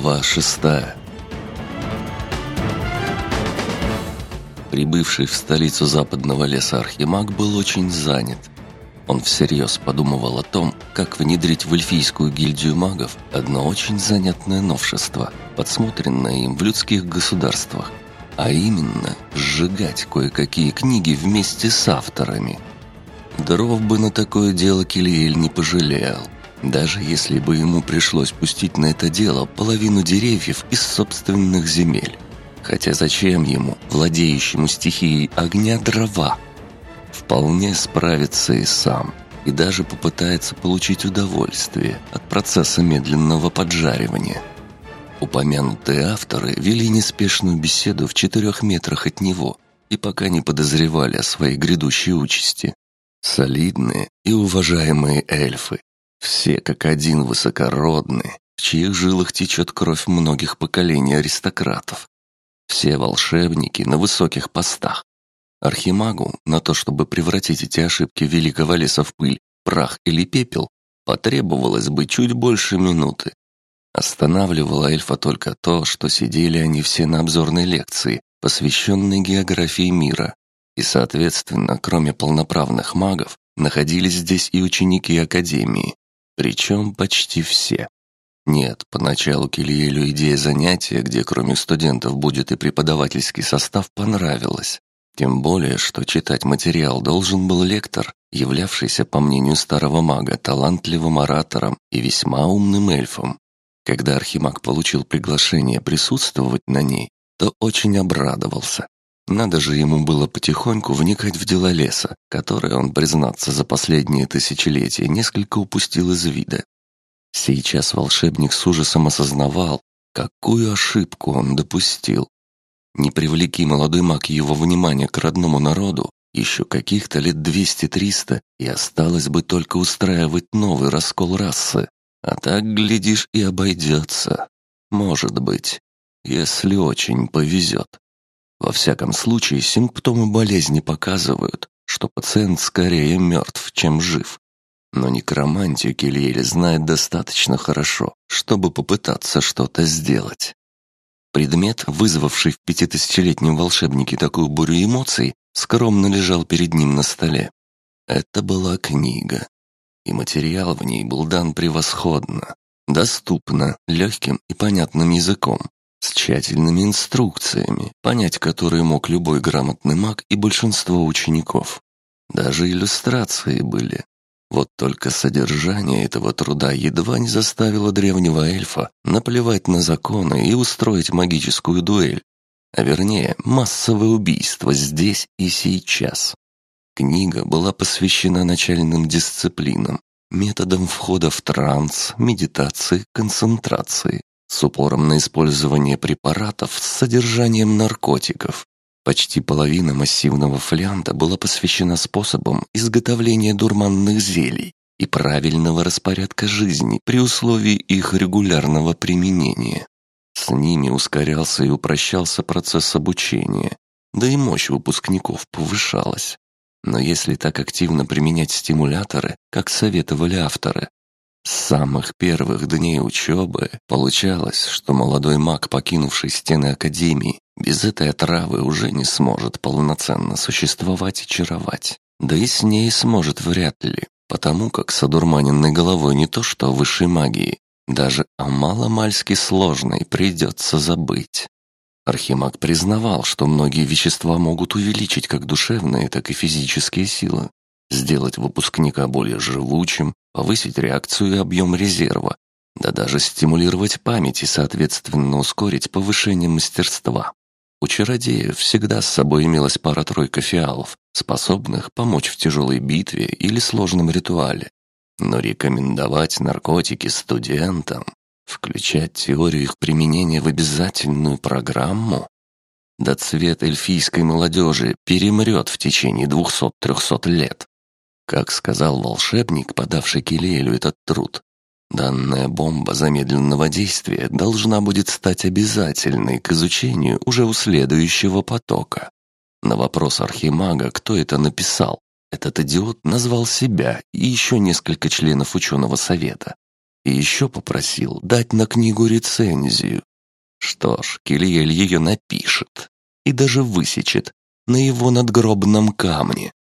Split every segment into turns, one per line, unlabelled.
Глава шестая Прибывший в столицу западного леса Архимаг был очень занят. Он всерьез подумывал о том, как внедрить в эльфийскую гильдию магов одно очень занятное новшество, подсмотренное им в людских государствах, а именно сжигать кое-какие книги вместе с авторами. Дров бы на такое дело Килиэль не пожалел – даже если бы ему пришлось пустить на это дело половину деревьев из собственных земель. Хотя зачем ему, владеющему стихией огня, дрова? Вполне справится и сам, и даже попытается получить удовольствие от процесса медленного поджаривания. Упомянутые авторы вели неспешную беседу в четырех метрах от него и пока не подозревали о своей грядущей участи. Солидные и уважаемые эльфы, все как один высокородны, в чьих жилах течет кровь многих поколений аристократов. Все волшебники на высоких постах. Архимагу на то, чтобы превратить эти ошибки великого леса в пыль, прах или пепел, потребовалось бы чуть больше минуты. Останавливало эльфа только то, что сидели они все на обзорной лекции, посвященной географии мира, и, соответственно, кроме полноправных магов, находились здесь и ученики Академии, причем почти все. Нет, поначалу Кильелю идея занятия, где кроме студентов будет и преподавательский состав, понравилась. Тем более, что читать материал должен был лектор, являвшийся, по мнению старого мага, талантливым оратором и весьма умным эльфом. Когда Архимаг получил приглашение присутствовать на ней, то очень обрадовался. Надо же ему было потихоньку вникать в дела леса, которые он, признаться, за последние тысячелетия несколько упустил из вида. Сейчас волшебник с ужасом осознавал, какую ошибку он допустил. Не привлеки молодой маг его внимания к родному народу, еще каких-то лет двести-триста, и осталось бы только устраивать новый раскол расы. А так, глядишь, и обойдется. Может быть, если очень повезет. Во всяком случае, симптомы болезни показывают, что пациент скорее мертв, чем жив. Но некромантию Кельель знает достаточно хорошо, чтобы попытаться что-то сделать. Предмет, вызвавший в пятитысячелетнем волшебнике такую бурю эмоций, скромно лежал перед ним на столе. Это была книга. И материал в ней был дан превосходно, доступно, легким и понятным языком, с тщательными инструкциями, понять которые мог любой грамотный маг и большинство учеников. Даже иллюстрации были. Вот только содержание этого труда едва не заставило древнего эльфа наплевать на законы и устроить магическую дуэль, а вернее массовое убийство здесь и сейчас. Книга была посвящена начальным дисциплинам, методам входа в транс, медитации, концентрации, с упором на использование препаратов с содержанием наркотиков. Почти половина массивного флянта была посвящена способам изготовления дурманных зелий и правильного распорядка жизни при условии их регулярного применения. С ними ускорялся и упрощался процесс обучения, да и мощь выпускников повышалась. Но если так активно применять стимуляторы, как советовали авторы, с самых первых дней учебы получалось, что молодой маг, покинувший стены Академии, без этой отравы уже не сможет полноценно существовать и чаровать. Да и с ней сможет вряд ли, потому как с одурманенной головой не то что высшей магии, даже о маломальски сложной придется забыть. Архимаг признавал, что многие вещества могут увеличить как душевные, так и физические силы, сделать выпускника более живучим, повысить реакцию и объем резерва, да даже стимулировать память и, соответственно, ускорить повышение мастерства. У чародея всегда с собой имелась пара-тройка фиалов, способных помочь в тяжелой битве или сложном ритуале. Но рекомендовать наркотики студентам, включать теорию их применения в обязательную программу, да цвет эльфийской молодежи перемрет в течение двухсот-трехсот лет. Как сказал волшебник, подавший Келелю этот труд, данная бомба замедленного действия должна будет стать обязательной к изучению уже у следующего потока. На вопрос архимага, кто это написал, этот идиот назвал себя и еще несколько членов ученого совета. И еще попросил дать на книгу рецензию. Что ж, Кильель ее напишет и даже высечет на его надгробном камне.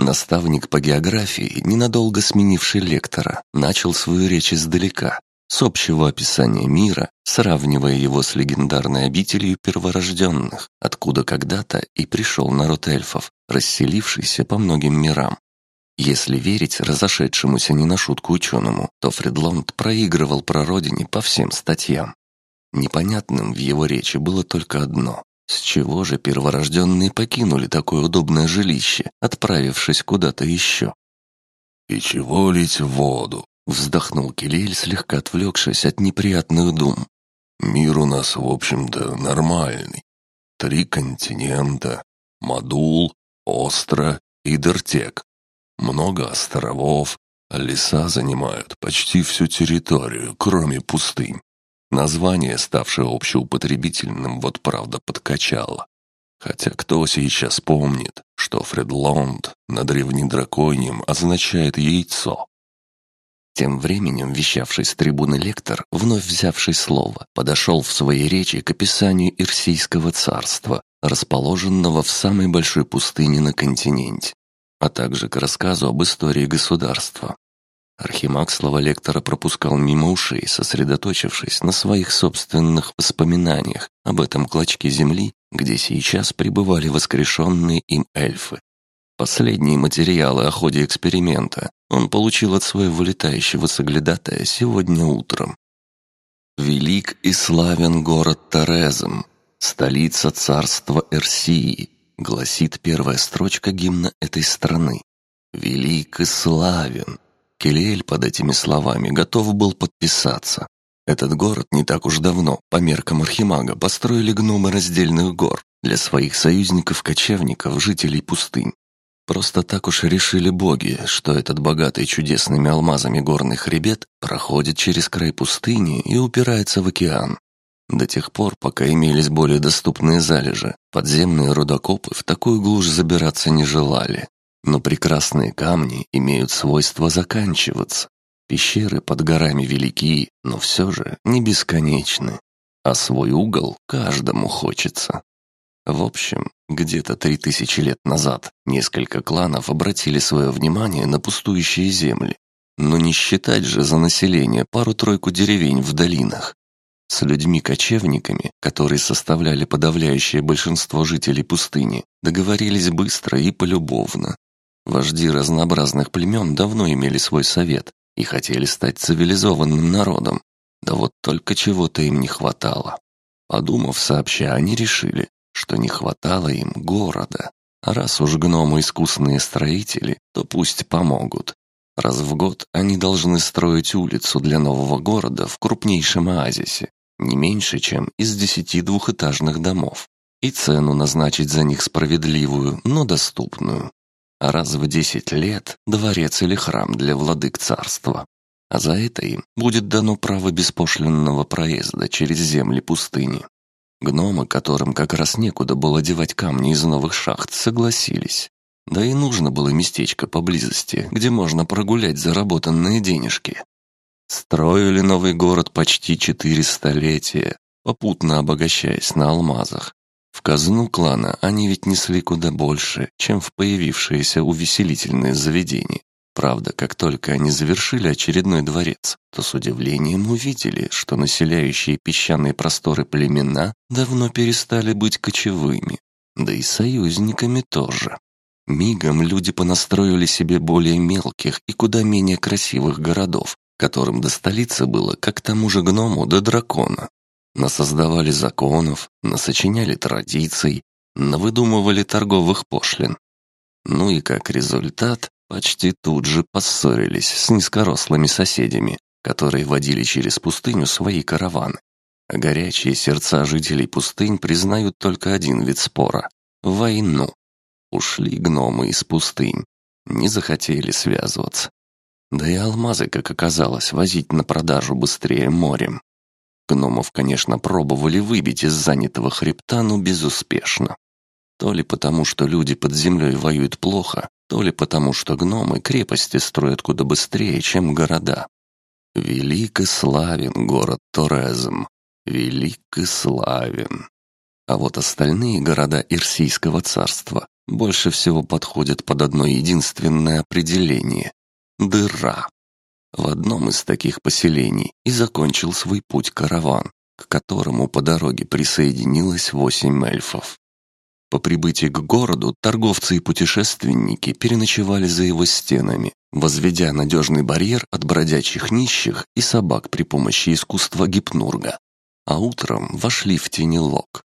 Наставник по географии, ненадолго сменивший лектора, начал свою речь издалека, с общего описания мира, сравнивая его с легендарной обителью перворожденных, откуда когда-то и пришел народ эльфов, расселившийся по многим мирам. Если верить разошедшемуся не на шутку ученому, то Фредлонд проигрывал прародине по всем статьям. Непонятным в его речи было только одно. С чего же перворожденные покинули такое удобное жилище, отправившись куда-то еще?
«И чего лить в воду?»
Вздохнул Келель, слегка отвлекшись от неприятных дум.
«Мир у нас, в общем-то, нормальный. Три континента, Мадул, Остро и Дертек. Много островов, а леса занимают почти всю территорию, кроме пустынь. Название, ставшее общеупотребительным, вот правда подкачало. Хотя кто сейчас помнит, что Фредлонд на древнедраконьем означает «яйцо»,
тем временем вещавший с трибуны лектор, вновь взявший слово, подошел в своей речи к описанию Ирсийского царства, расположенного в самой большой пустыне на континенте, а также к рассказу об истории государства. Архимаг слова лектора пропускал мимо ушей, сосредоточившись на своих собственных воспоминаниях об этом клочке земли, где сейчас пребывали воскрешенные им эльфы. Последние материалы о ходе эксперимента он получил от своего летающего соглядатая сегодня утром. «Велик и славен город Торезм, столица царства Эрсии», гласит первая строчка гимна этой страны. «Велик и славен». Келиэль под этими словами готов был подписаться. Этот город не так уж давно, по меркам Архимага, построили гномы раздельных гор для своих союзников-кочевников, жителей пустынь. Просто так уж решили боги, что этот богатый чудесными алмазами горный хребет проходит через край пустыни и упирается в океан. До тех пор, пока имелись более доступные залежи, подземные рудокопы в такую глушь забираться не желали. Но прекрасные камни имеют свойство заканчиваться. Пещеры под горами велики, но все же не бесконечны. А свой угол каждому хочется. В общем, где-то три тысячи лет назад несколько кланов обратили свое внимание на пустующие земли. Но не считать же за население пару-тройку деревень в долинах. С людьми-кочевниками, которые составляли подавляющее большинство жителей пустыни, договорились быстро и полюбовно. Вожди разнообразных племен давно имели свой совет и хотели стать цивилизованным народом. Да вот только чего-то им не хватало. Подумав сообща, они решили, что не хватало им города. А раз уж гномы искусные строители, то пусть помогут. Раз в год они должны строить улицу для нового города в крупнейшем оазисе, не меньше, чем из десяти двухэтажных домов, и цену назначить за них справедливую, но доступную. А раз в десять лет дворец или храм для владык царства. А за это им будет дано право беспошлинного проезда через земли пустыни. Гномы, которым как раз некуда было девать камни из новых шахт, согласились. Да и нужно было местечко поблизости, где можно прогулять заработанные денежки. Строили новый город почти четыре столетия, попутно обогащаясь на алмазах. В казну клана они ведь несли куда больше, чем в появившиеся увеселительные заведения. Правда, как только они завершили очередной дворец, то с удивлением увидели, что населяющие песчаные просторы племена давно перестали быть кочевыми, да и союзниками тоже. Мигом люди понастроили себе более мелких и куда менее красивых городов, которым до столицы было, как тому же гному до дракона. Насоздавали законов, насочиняли традиций, навыдумывали торговых пошлин. Ну и как результат, почти тут же поссорились с низкорослыми соседями, которые водили через пустыню свои караваны. А горячие сердца жителей пустынь признают только один вид спора — войну. Ушли гномы из пустынь, не захотели связываться. Да и алмазы, как оказалось, возить на продажу быстрее морем. Гномов, конечно, пробовали выбить из занятого хребта, но безуспешно. То ли потому, что люди под землей воюют плохо, то ли потому, что гномы крепости строят куда быстрее, чем города. Велик и славен город Торезм. Велик и славен. А вот остальные города Ирсийского царства больше всего подходят под одно единственное определение – дыра. В одном из таких поселений и закончил свой путь караван, к которому по дороге присоединилось восемь эльфов. По прибытии к городу торговцы и путешественники переночевали за его стенами, возведя надежный барьер от бродячих нищих и собак при помощи искусства гипнурга. А утром вошли в тенелок.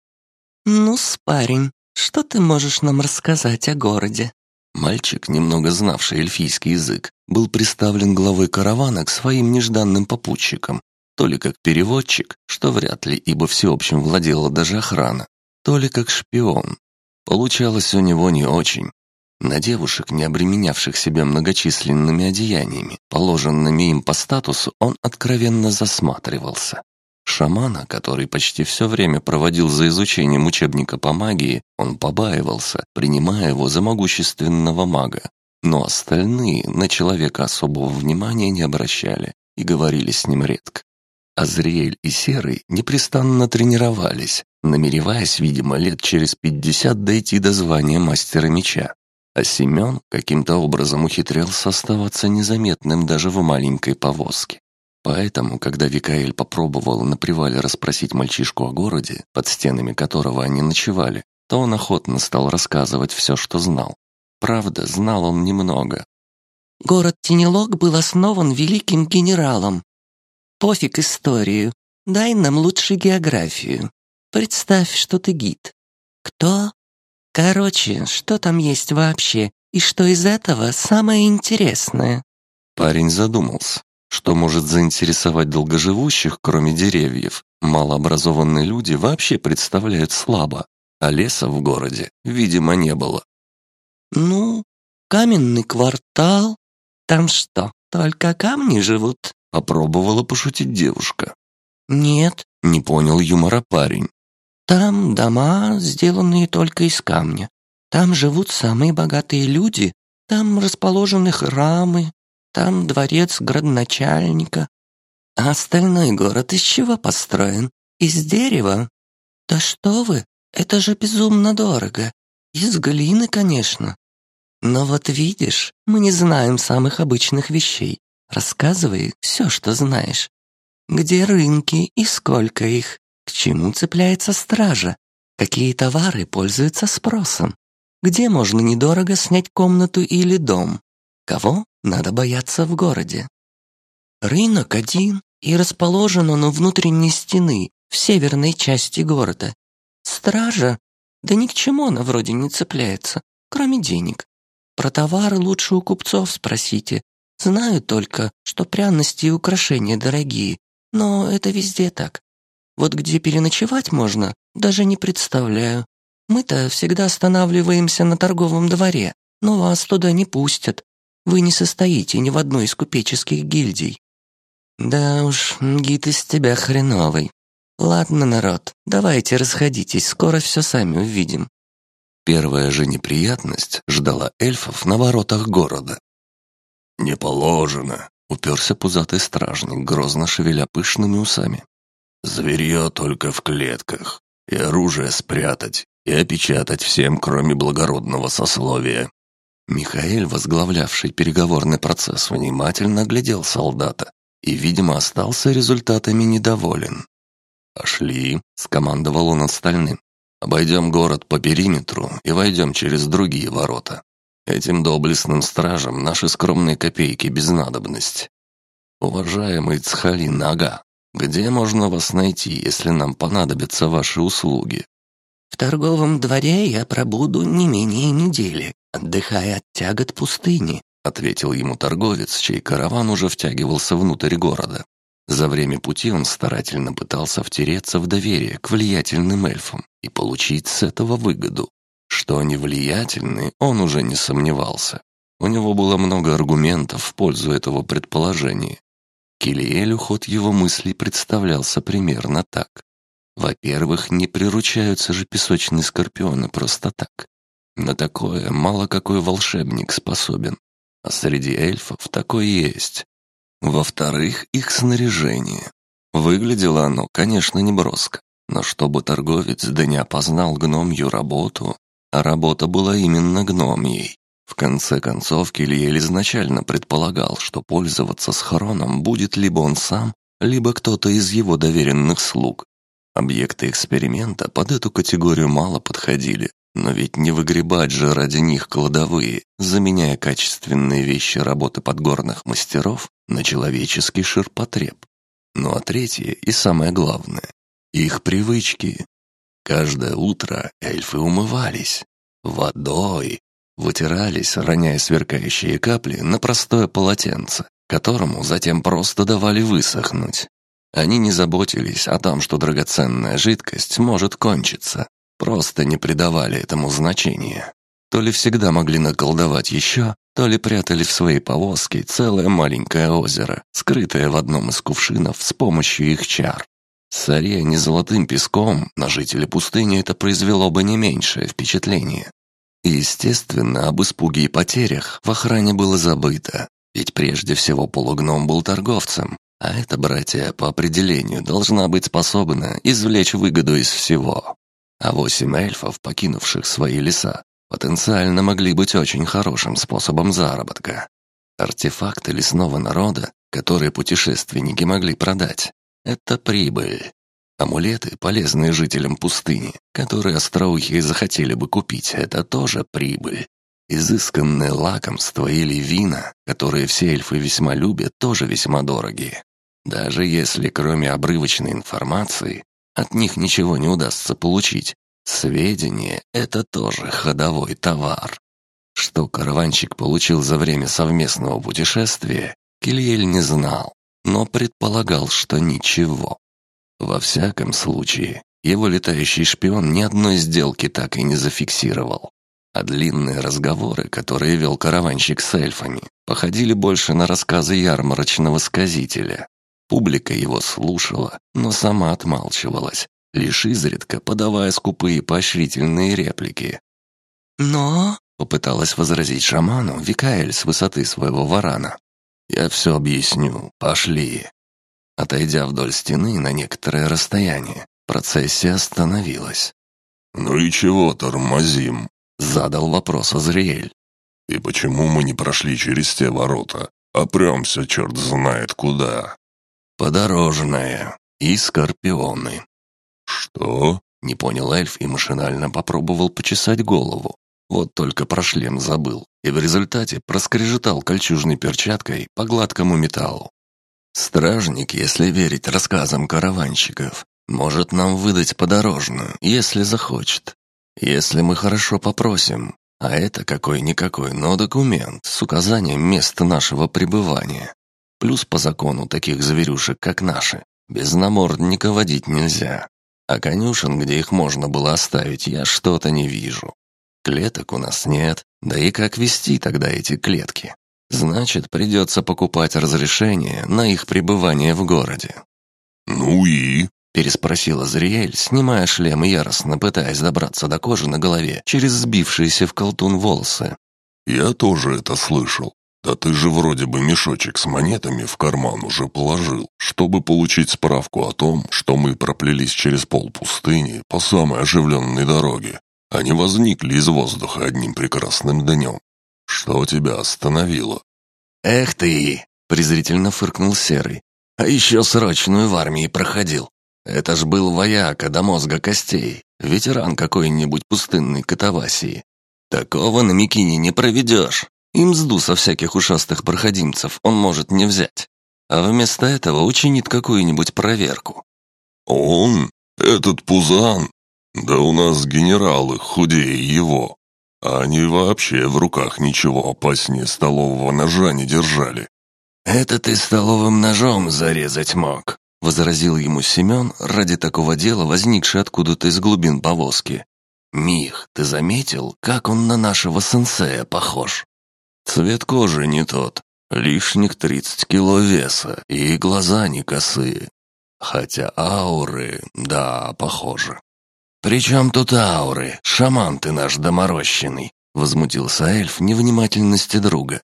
«Ну, парень, что ты можешь нам рассказать о городе?»
Мальчик, немного знавший эльфийский язык, был представлен главой каравана к своим нежданным попутчикам, то ли как переводчик, что вряд ли, ибо всеобщим владела даже охрана, то ли как шпион. Получалось у него не очень. На девушек, не обременявших себя многочисленными одеяниями, положенными им по статусу, он откровенно засматривался. Шамана, который почти все время проводил за изучением учебника по магии, он побаивался, принимая его за могущественного мага. Но остальные на человека особого внимания не обращали и говорили с ним редко. Азриэль и Серый непрестанно тренировались, намереваясь, видимо, лет через пятьдесят дойти до звания мастера меча. А Семен каким-то образом ухитрялся оставаться незаметным даже в маленькой повозке. Поэтому, когда Викаэль попробовал на привале расспросить мальчишку о городе, под стенами которого они ночевали, то он охотно стал рассказывать все, что знал. Правда, знал он немного.
Город Тенелок был основан великим генералом. Пофиг историю, дай нам лучше географию. Представь, что ты гид. Кто? Короче, что там есть вообще, и что из этого самое интересное?
Парень задумался. Что может заинтересовать долгоживущих, кроме деревьев? Малообразованные люди вообще представляют слабо, а леса в городе, видимо, не было.
«Ну, каменный квартал. Там что, только камни живут?»
Попробовала пошутить девушка.
«Нет», —
не понял юмора парень.
«Там дома, сделанные только из камня. Там живут самые богатые люди. Там расположены храмы, там дворец градоначальника. А остальной город из чего построен? Из дерева? Да что вы, это же безумно дорого. Из глины, конечно. Но вот видишь, мы не знаем самых обычных вещей. Рассказывай все, что знаешь. Где рынки и сколько их? К чему цепляется стража? Какие товары пользуются спросом? Где можно недорого снять комнату или дом? Кого надо бояться в городе? Рынок один, и расположен он у внутренней стены, в северной части города. Стража? Да ни к чему она вроде не цепляется, кроме денег. Про товары лучше у купцов спросите. Знаю только, что пряности и украшения дорогие, но это везде так. Вот где переночевать можно, даже не представляю. Мы-то всегда останавливаемся на торговом дворе, но вас туда не пустят, вы не состоите ни в одной из купеческих гильдий. Да уж, гид из тебя хреновый. Ладно, народ, давайте расходитесь, скоро все сами увидим.
Первая же неприятность ждала эльфов на воротах города.
«Не положено», — уперся пузатый стражник, грозно шевеля пышными усами. «Зверье только в клетках, и оружие спрятать, и опечатать всем, кроме благородного сословия.
Михаил, возглавлявший переговорный процесс, внимательно глядел солдата и, видимо, остался результатами недоволен. «Пошли», — скомандовал он остальным. «Обойдем город по периметру и войдем через другие ворота. Этим доблестным стражам наши скромные копейки без надобности. Уважаемый Цхали Нага, где можно вас найти, если нам понадобятся ваши услуги?»
«В торговом дворе я пробуду не менее недели», отдыхая от тягот пустыни», —
ответил ему торговец, чей караван уже втягивался внутрь города. За время пути он старательно пытался втереться в доверие к влиятельным эльфам и получить с этого выгоду. Что они влиятельны, он уже не сомневался. У него было много аргументов в пользу этого предположения. Килиэлю ход его мыслей представлялся примерно так. Во-первых, не приручаются же песочные скорпионы просто так. На такое мало какой волшебник способен. А среди эльфов такой есть. Во-вторых, их снаряжение. Выглядело оно, конечно, не броско, но чтобы торговец да не опознал гномью работу, а работа была именно гномьей. В конце концов, Кильель изначально предполагал, что пользоваться схроном будет либо он сам, либо кто-то из его доверенных слуг. Объекты эксперимента под эту категорию мало подходили, но ведь не выгребать же ради них кладовые, заменяя качественные вещи работы подгорных мастеров на человеческий ширпотреб. Ну а третье и самое главное — их привычки. Каждое утро эльфы умывались водой, вытирались, роняя сверкающие капли на простое полотенце, которому затем просто давали высохнуть. Они не заботились о том, что драгоценная жидкость может кончиться, просто не придавали этому значения. То ли всегда могли наколдовать еще, то ли прятали в своей повозке целое маленькое озеро, скрытое в одном из кувшинов с помощью их чар. Соря не золотым песком, на жителей пустыни это произвело бы не меньшее впечатление. И, естественно, об испуге и потерях в охране было забыто, ведь прежде всего полугном был торговцем, а эта братья по определению должна быть способна извлечь выгоду из всего. А восемь эльфов, покинувших свои леса, потенциально могли быть очень хорошим способом заработка. Артефакты лесного народа, которые путешественники могли продать, это прибыль. Амулеты, полезные жителям пустыни, которые остроухие захотели бы купить, это тоже прибыль. Изысканное лакомство или вина, которые все эльфы весьма любят, тоже весьма дорогие. Даже если, кроме обрывочной информации, от них ничего не удастся получить, Сведения — это тоже ходовой товар. Что караванщик получил за время совместного путешествия, Кильель не знал, но предполагал, что ничего. Во всяком случае, его летающий шпион ни одной сделки так и не зафиксировал. А длинные разговоры, которые вел караванщик с эльфами, походили больше на рассказы ярмарочного сказителя. Публика его слушала, но сама отмалчивалась, лишь изредка подавая скупые поощрительные реплики.
«Но...»
— попыталась возразить шаману Викаэль с высоты своего варана. «Я все объясню. Пошли». Отойдя вдоль стены на некоторое расстояние, процессия остановилась.
«Ну и чего тормозим?»
— задал вопрос Азриэль.
«И почему мы не прошли через те ворота, а прямся черт знает куда?»
«Подорожная и скорпионы»,
«Что?»
— не понял эльф и машинально попробовал почесать голову. Вот только про шлем забыл, и в результате проскрежетал кольчужной перчаткой по гладкому металлу. Стражник, если верить рассказам караванщиков, может нам выдать подорожную, если захочет. Если мы хорошо попросим, а это какой-никакой, но документ с указанием места нашего пребывания. Плюс по закону таких зверюшек, как наши, без намордника водить нельзя. А конюшен, где их можно было оставить, я что-то не вижу. Клеток у нас нет, да и как вести тогда эти клетки? Значит, придется покупать разрешение на их пребывание в городе.
«Ну и?»
— переспросила Зриэль, снимая шлем и яростно пытаясь добраться до кожи на голове через сбившиеся в колтун волосы.
«Я тоже это слышал. «Да ты же вроде бы мешочек с монетами в карман уже положил, чтобы получить справку о том, что мы проплелись через пол пустыни по самой оживленной дороге, а не возникли из воздуха одним прекрасным днем. Что тебя остановило?»
«Эх ты!» — презрительно фыркнул Серый. «А еще срочную в армии проходил. Это ж был вояка до мозга костей, ветеран какой-нибудь пустынной катавасии. Такого на Микине не проведешь. И мзду со всяких ушастых проходимцев он может не взять. А вместо этого учинит какую-нибудь проверку.
«Он? Этот Пузан? Да у нас генералы худее его. А они вообще в руках ничего опаснее столового ножа не держали».
«Это ты столовым ножом зарезать мог», — возразил ему Семен ради такого дела, возникший откуда-то из глубин повозки. «Мих, ты заметил, как он на нашего сенсея похож?» Цвет кожи не тот, лишних тридцать кило веса, и глаза не косые. Хотя ауры, да, похоже. «При чем тут ауры? Шаман ты наш доморощенный!» Возмутился эльф невнимательности друга.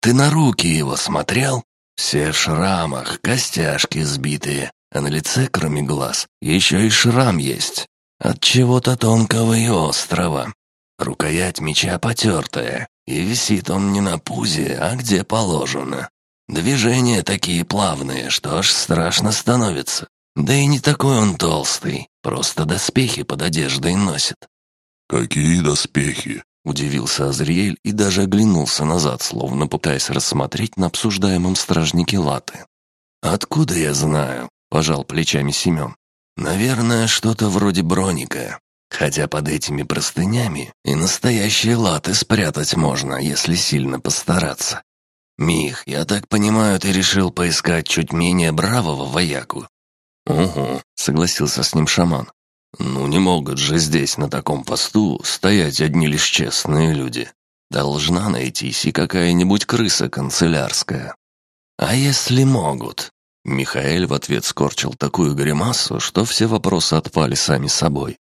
«Ты на руки его смотрел?
Все в шрамах, костяшки сбитые, а на лице, кроме глаз, еще и шрам есть. От чего-то тонкого и острого. Рукоять меча потертая, и висит он не на пузе, а где положено. Движения такие плавные, что аж страшно становится. Да и не такой он толстый, просто доспехи под одеждой носит.
«Какие доспехи?»
— удивился Азриэль и даже оглянулся назад, словно пытаясь рассмотреть на обсуждаемом стражнике латы.
«Откуда я знаю?» — пожал плечами Семен. «Наверное, что-то вроде броника. Хотя под этими простынями и настоящие латы спрятать можно, если сильно постараться. Мих, я так понимаю, ты решил поискать чуть менее бравого вояку?»
«Угу», — согласился с ним шаман. «Ну не могут же здесь, на таком посту, стоять одни лишь честные люди. Должна найтись и какая-нибудь крыса канцелярская».
«А если могут?»
Михаил в ответ скорчил такую гримасу, что все вопросы отпали сами собой.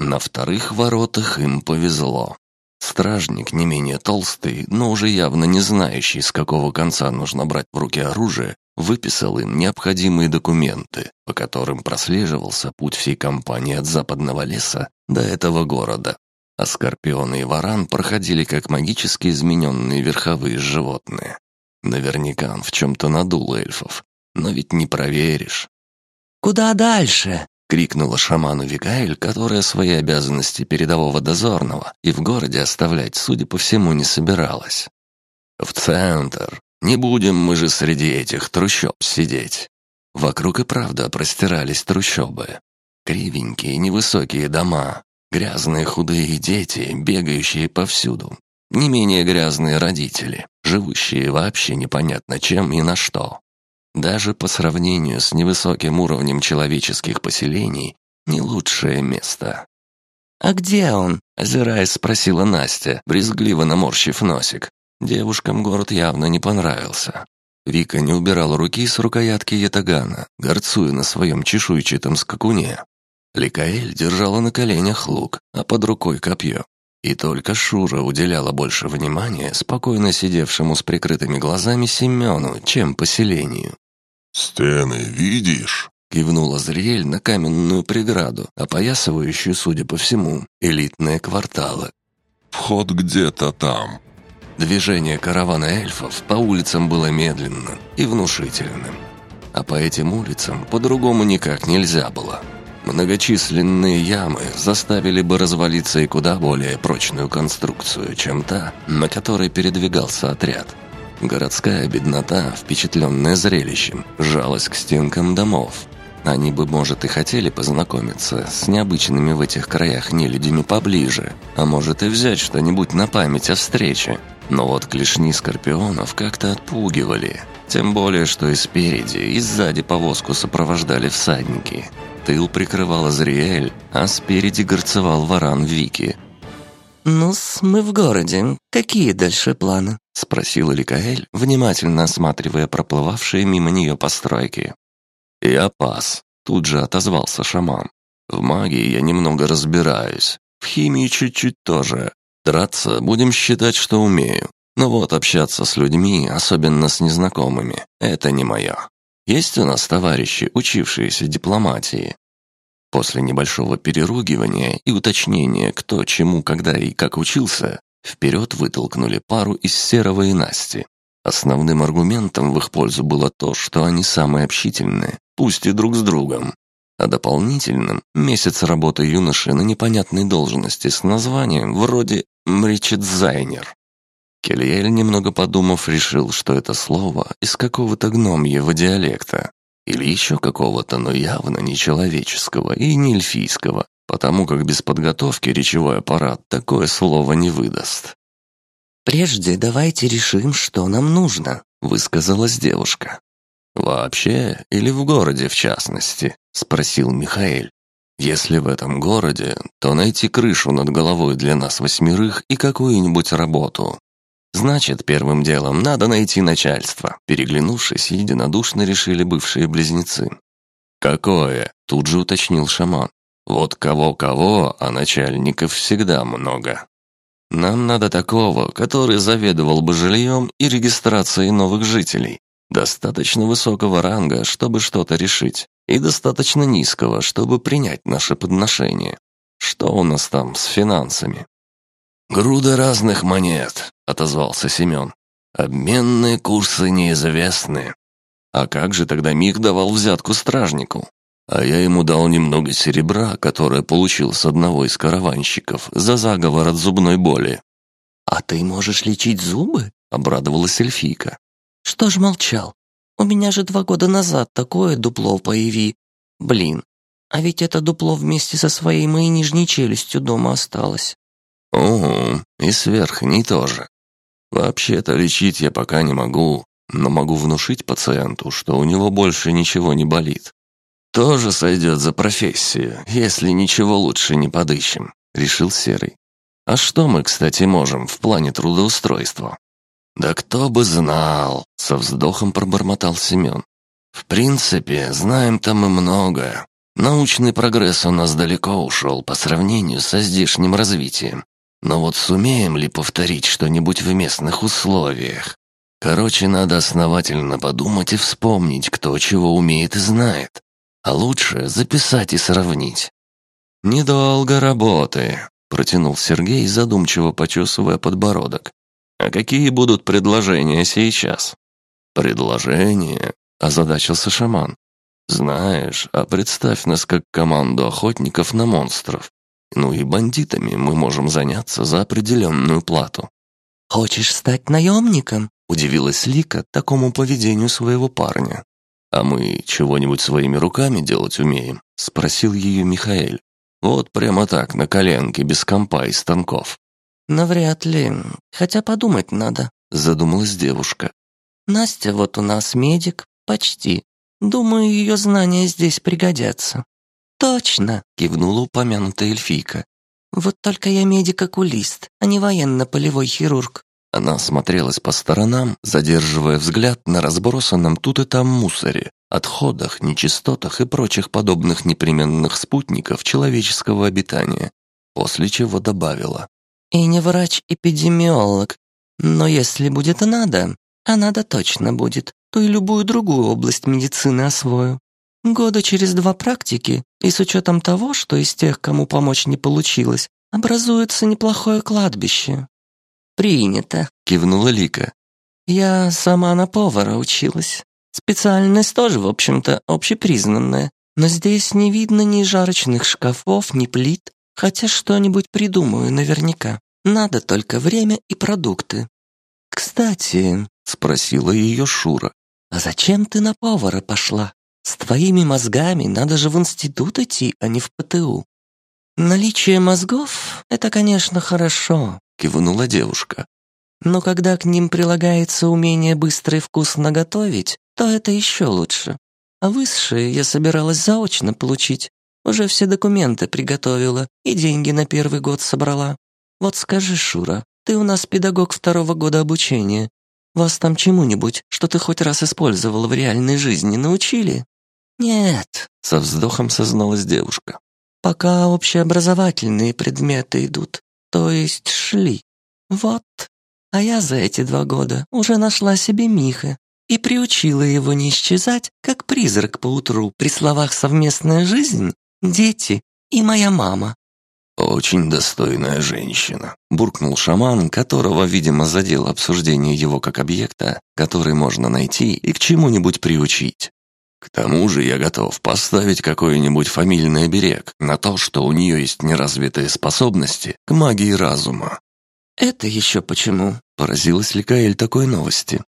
На вторых воротах им повезло. Стражник, не менее толстый, но уже явно не знающий, с какого конца нужно брать в руки оружие, выписал им необходимые документы, по которым прослеживался путь всей компании от западного леса до этого города. А Скорпион и Варан проходили как магически измененные верховые животные. Наверняка он в чем-то надул эльфов, но ведь не проверишь.
«Куда дальше?»
— крикнула шаману Викаэль, которая свои обязанности передового дозорного и в городе оставлять, судя по всему, не собиралась. «В центр. Не будем мы же среди этих трущоб сидеть». Вокруг и правда простирались трущобы. Кривенькие, невысокие дома, грязные худые дети, бегающие повсюду. Не менее грязные родители, живущие вообще непонятно чем и на что. Даже по сравнению с невысоким уровнем человеческих поселений, не лучшее место.
«А где он?»
— озираясь, спросила Настя, брезгливо наморщив носик. Девушкам город явно не понравился. Вика не убирала руки с рукоятки ятагана, горцуя на своем чешуйчатом скакуне. Ликаэль держала на коленях лук, а под рукой копье. И только Шура уделяла больше внимания спокойно сидевшему с прикрытыми глазами Семену, чем поселению.
«Стены видишь?»
— кивнула Зриэль на каменную преграду, опоясывающую, судя по всему, элитные кварталы.
«Вход где-то там».
Движение каравана эльфов по улицам было медленным и внушительным. А по этим улицам по-другому никак нельзя было. Многочисленные ямы заставили бы развалиться и куда более прочную конструкцию, чем та, на которой передвигался отряд. Городская беднота, впечатленная зрелищем, жалась к стенкам домов. Они бы, может, и хотели познакомиться с необычными в этих краях нелюдями поближе, а может и взять что-нибудь на память о встрече. Но вот клешни скорпионов как-то отпугивали. Тем более, что и спереди, и сзади повозку сопровождали всадники – Тыл прикрывал Азриэль, а спереди горцевал варан Вики.
ну мы в городе. Какие дальше планы?»
— спросила Ликаэль, внимательно осматривая проплывавшие мимо нее постройки. «Я пас», — тут же отозвался шаман. «В магии я немного разбираюсь, в химии чуть-чуть тоже. Драться будем считать, что умею. Но вот общаться с людьми, особенно с незнакомыми, это не мое. Есть у нас товарищи, учившиеся дипломатии. После небольшого переругивания и уточнения, кто чему, когда и как учился, вперед вытолкнули пару из Серого и Насти. Основным аргументом в их пользу было то, что они самые общительные, пусть и друг с другом. А дополнительным – месяц работы юноши на непонятной должности с названием вроде «мричедзайнер». Кельель, немного подумав, решил, что это слово из какого-то гномьего диалекта. Или еще какого-то, но явно не человеческого и не эльфийского, потому как без подготовки речевой аппарат такое слово не выдаст.
«Прежде давайте решим, что нам нужно», — высказалась девушка.
«Вообще или в городе в частности?» — спросил Михаил. «Если в этом городе, то найти крышу над головой для нас восьмерых и какую-нибудь работу. Значит, первым делом надо найти начальство. Переглянувшись, единодушно решили бывшие близнецы. Какое? Тут же уточнил шаман. Вот кого-кого, а начальников всегда много. Нам надо такого, который заведовал бы жильем и регистрацией новых жителей.
Достаточно высокого ранга, чтобы что-то решить, и достаточно низкого, чтобы принять наше подношение. Что у нас там с финансами?»
«Груда разных монет», — отозвался Семен. «Обменные курсы неизвестны».
«А как же тогда Мих давал взятку стражнику?»
«А я ему дал немного серебра, которое получил с одного из караванщиков за заговор от зубной боли».
«А ты можешь лечить зубы?» — обрадовалась эльфийка.
«Что ж молчал? У меня же два года назад такое дупло появи. Блин, а ведь это дупло вместе со своей моей нижней челюстью дома осталось».
«Угу, и с верхней тоже. Вообще-то лечить я пока не могу, но могу внушить пациенту, что у него больше ничего не болит. Тоже сойдет за профессию, если ничего лучше не подыщем», — решил Серый. «А что мы, кстати, можем в плане трудоустройства?» «Да кто бы знал!» — со вздохом пробормотал Семен. «В принципе, знаем-то мы многое. Научный прогресс у нас далеко ушел по сравнению со здешним развитием. Но вот сумеем ли повторить что-нибудь в местных условиях? Короче, надо основательно подумать и вспомнить, кто чего умеет и знает. А лучше записать и сравнить. «Недолго работы», — протянул Сергей, задумчиво почесывая подбородок. «А какие будут предложения сейчас?» «Предложения?» — озадачился шаман. «Знаешь, а представь нас как команду охотников на монстров. Ну и бандитами мы можем заняться за определенную плату».
«Хочешь стать наемником?»
– удивилась Лика такому поведению своего парня. «А мы чего-нибудь своими руками делать умеем?» – спросил ее Михаэль. «Вот прямо так, на коленке, без компа и станков».
«Навряд ли. Хотя подумать надо», – задумалась девушка. «Настя вот у нас медик, почти. Думаю, ее знания здесь пригодятся». «Точно!» — кивнула упомянутая эльфийка. «Вот только я медик-окулист, а не военно-полевой хирург».
Она смотрелась по сторонам, задерживая взгляд на разбросанном тут и там мусоре, отходах, нечистотах и прочих подобных непременных спутников человеческого обитания, после чего добавила.
«И не врач-эпидемиолог, но если будет надо, а надо точно будет, то и любую другую область медицины освою. Года через два практики, и с учетом того, что из тех, кому помочь не получилось, образуется неплохое кладбище». «Принято», — кивнула Лика. «Я сама на повара училась. Специальность тоже, в общем-то, общепризнанная, но здесь не видно ни жарочных шкафов, ни плит, хотя что-нибудь придумаю наверняка. Надо только время и продукты». «Кстати», — спросила ее Шура, «а зачем ты на повара пошла?» С твоими мозгами надо же в институт идти, а не в ПТУ. Наличие мозгов — это, конечно, хорошо, кивнула девушка. Но когда к ним прилагается умение быстро и вкусно готовить, то это еще лучше. А высшее я собиралась заочно получить. Уже все документы приготовила и деньги на первый год собрала. Вот скажи, Шура, ты у нас педагог второго года обучения. Вас там чему-нибудь, что ты хоть раз использовала в реальной жизни, научили? «Нет», — со вздохом созналась девушка. «Пока общеобразовательные предметы идут, то есть шли. Вот. А я за эти два года уже нашла себе Миха и приучила его не исчезать, как призрак поутру при словах «совместная жизнь», «дети» и «моя мама».
«Очень достойная женщина», — буркнул шаман, которого, видимо, задело обсуждение его как объекта, который можно найти и к чему-нибудь приучить. К тому же я готов поставить какой-нибудь фамильный оберег на то, что у нее есть неразвитые способности к магии разума».
«Это еще почему?»
– поразилась Ликаэль такой новости.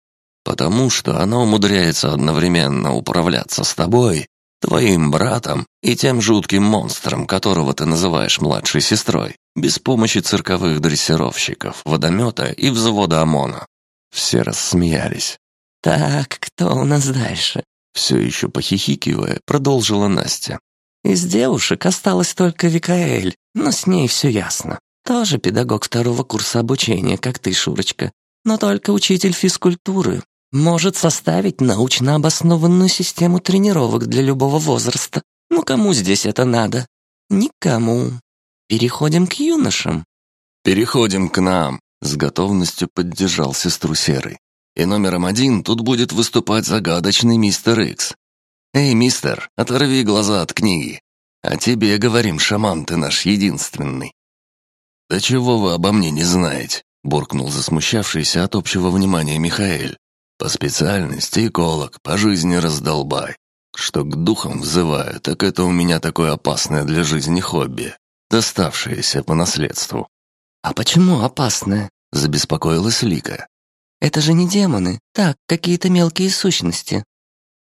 «Потому что она умудряется одновременно управляться с тобой, твоим братом и тем жутким монстром, которого ты называешь младшей сестрой, без помощи цирковых дрессировщиков, водомета и взвода ОМОНа». Все рассмеялись.
«Так, кто у нас дальше?»
Все еще похихикивая, продолжила Настя.
Из девушек осталась только Викаэль, но с ней все ясно. Тоже педагог второго курса обучения, как ты, Шурочка. Но только учитель физкультуры. Может составить научно обоснованную систему тренировок для любого возраста. Ну кому здесь это надо? Никому. Переходим к юношам.
Переходим к нам, с готовностью поддержал сестру Серый.
И номером один тут будет выступать загадочный мистер Икс. Эй, мистер, оторви глаза от книги. А тебе говорим, шаман, ты наш единственный. Да чего вы обо мне не знаете? буркнул засмущавшийся от общего внимания Михаэль. По специальности эколог, по жизни раздолбай. Что к духам взываю, так это у меня такое опасное для жизни хобби, доставшееся по наследству.
«А почему опасное?» – забеспокоилась Лика. «Это же не демоны, так, какие-то мелкие сущности».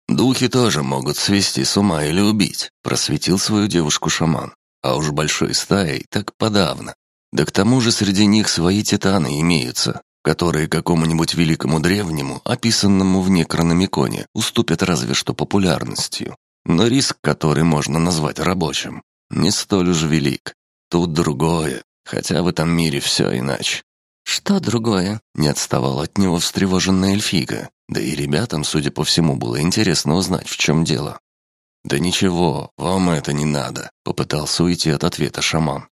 «Духи тоже могут свести с ума или убить», – просветил свою девушку шаман. «А уж большой стаей так подавно. Да к тому же среди них свои титаны имеются, которые какому-нибудь великому древнему, описанному в Некрономиконе, уступят разве что популярностью. Но риск, который можно назвать рабочим, не столь уж велик. Тут другое, хотя в этом мире все иначе.
«Что другое?»
— не отставала от него встревоженная эльфийка. Да и ребятам, судя по всему, было интересно узнать, в чем дело. «Да ничего, вам это не надо», — попытался уйти от ответа шаман.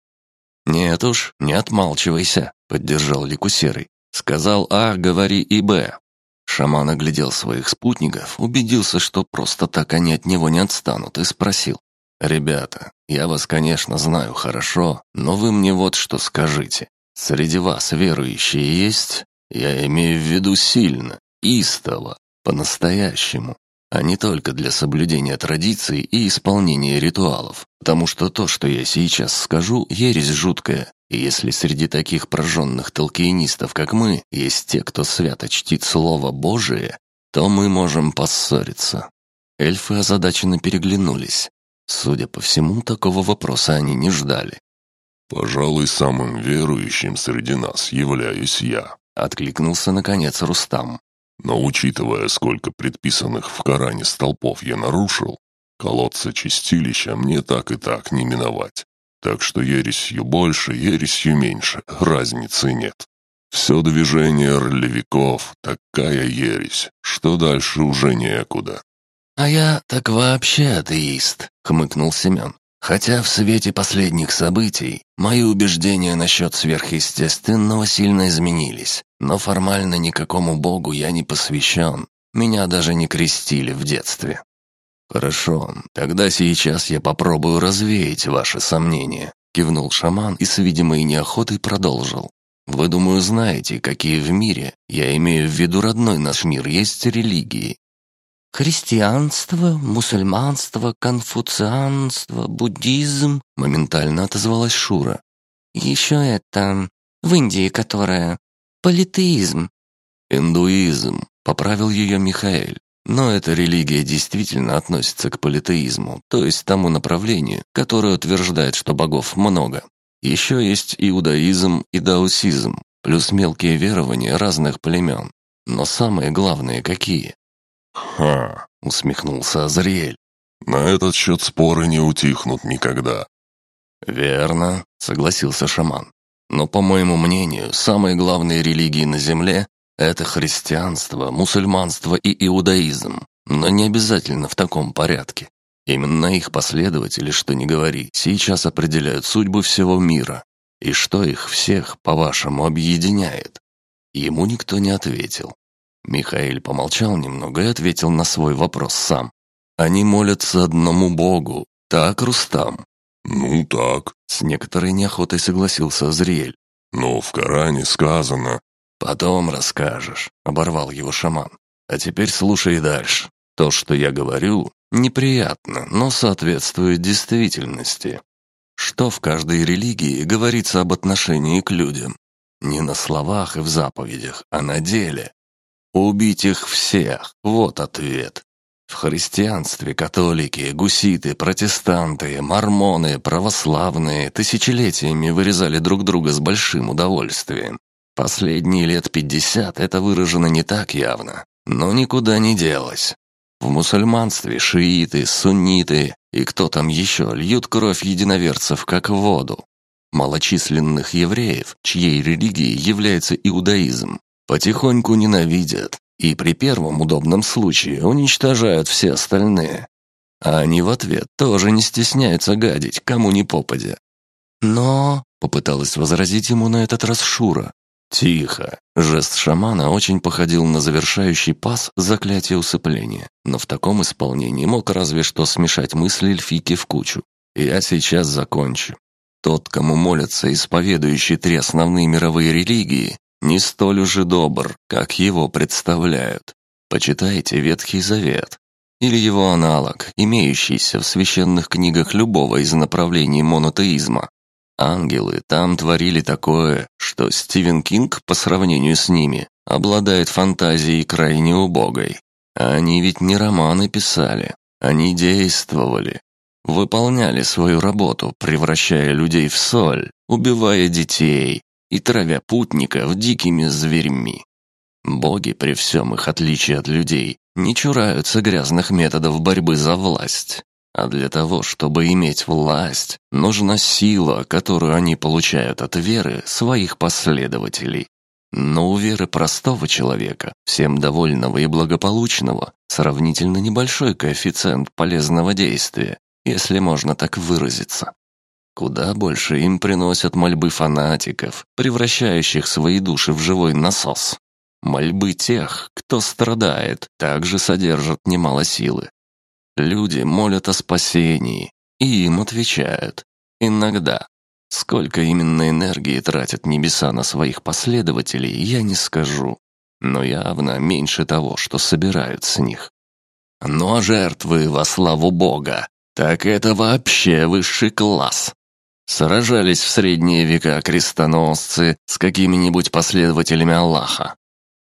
«Нет уж, не отмалчивайся», — поддержал Лику Серый. Сказал А, говори и Б. Шаман оглядел своих спутников, убедился, что просто так они от него не отстанут, и спросил. «Ребята, я вас, конечно, знаю хорошо, но вы мне вот что скажите. Среди вас верующие есть? Я имею в виду сильно, истово, по-настоящему а не только для соблюдения традиций и исполнения ритуалов. Потому что то, что я сейчас скажу, ересь жуткая. И если среди таких прожженных толкиенистов, как мы, есть те, кто свято чтит Слово Божие, то мы можем поссориться». Эльфы озадаченно переглянулись. Судя по всему, такого вопроса они не ждали.
«Пожалуй, самым верующим среди нас являюсь я», —
откликнулся наконец Рустам.
Но учитывая, сколько предписанных в Коране столпов я нарушил, колодца чистилища мне так и так не миновать. Так что ересью больше, ересью меньше, разницы нет. Все движение ролевиков — такая ересь, что дальше уже некуда.
«А я так вообще атеист», — хмыкнул Семен. Хотя в свете последних событий мои убеждения насчет сверхъестественного сильно изменились, но формально никакому богу я не посвящен, меня даже не крестили в детстве. Хорошо, тогда сейчас я попробую развеять ваши сомнения, кивнул шаман и с видимой неохотой продолжил. Вы, думаю, знаете, какие в мире, я имею в виду родной наш мир, есть религии,
«Христианство, мусульманство, конфуцианство, буддизм», — моментально отозвалась Шура. «Еще это... в Индии которая... политеизм».
«Индуизм», — поправил ее Михаэль. Но эта религия действительно относится к политеизму, то есть тому направлению, которое утверждает, что богов много. Еще есть иудаизм и даосизм, плюс мелкие верования разных племен. Но самые главные какие?
«Ха!»
— усмехнулся Азриэль.
«На этот счет споры не утихнут никогда».
«Верно», — согласился шаман. «Но, по моему мнению, самые главные религии на Земле — это христианство, мусульманство и иудаизм, но не обязательно в таком порядке. Именно их последователи, что ни говори, сейчас определяют судьбу всего мира. И что их всех, по-вашему, объединяет?» Ему никто не ответил. Михаил помолчал немного и ответил на свой вопрос сам. «Они молятся одному Богу, так, Рустам?»
«Ну так», —
с некоторой неохотой согласился Азриэль.
«Но в Коране сказано...»
«Потом расскажешь», — оборвал его шаман. «А теперь слушай дальше. То, что я говорю, неприятно, но соответствует действительности. Что в каждой религии говорится об отношении к людям? Не на словах и в заповедях, а на деле. Убить их всех, вот ответ. В христианстве католики, гуситы, протестанты, мормоны, православные тысячелетиями вырезали друг друга с большим удовольствием. Последние лет пятьдесят это выражено не так явно, но никуда не делось. В мусульманстве шииты, сунниты и кто там еще льют кровь единоверцев как воду. Малочисленных евреев, чьей религией является иудаизм, потихоньку ненавидят и при первом удобном случае уничтожают все остальные. А они в ответ тоже не стесняются гадить, кому ни попадя. Но, попыталась возразить ему на этот раз Шура, «Тихо!» Жест шамана очень походил на завершающий пас заклятия усыпления, но в таком исполнении мог разве что смешать мысли эльфики в кучу. «Я сейчас закончу. Тот, кому молятся исповедующие три основные мировые религии, не столь уже добр, как его представляют. Почитайте Ветхий Завет или его аналог, имеющийся в священных книгах любого из направлений монотеизма. Ангелы там творили такое, что Стивен Кинг по сравнению с ними обладает фантазией крайне убогой. Они ведь не романы писали, они действовали, выполняли свою работу, превращая людей в соль, убивая детей и травя путников дикими зверьми. Боги, при всем их отличии от людей, не чураются грязных методов борьбы за власть. А для того, чтобы иметь власть, нужна сила, которую они получают от веры своих последователей. Но у веры простого человека, всем довольного и благополучного, сравнительно небольшой коэффициент полезного действия, если можно так выразиться. Куда больше им приносят мольбы фанатиков, превращающих свои души в живой насос. Мольбы тех, кто страдает, также содержат немало силы. Люди молят о спасении, и им отвечают. Иногда. Сколько именно энергии тратят небеса на своих последователей, я не скажу. Но явно меньше того, что собирают с них. Ну а жертвы во славу Бога, так это вообще высший класс. Сражались в средние века крестоносцы с какими-нибудь последователями Аллаха.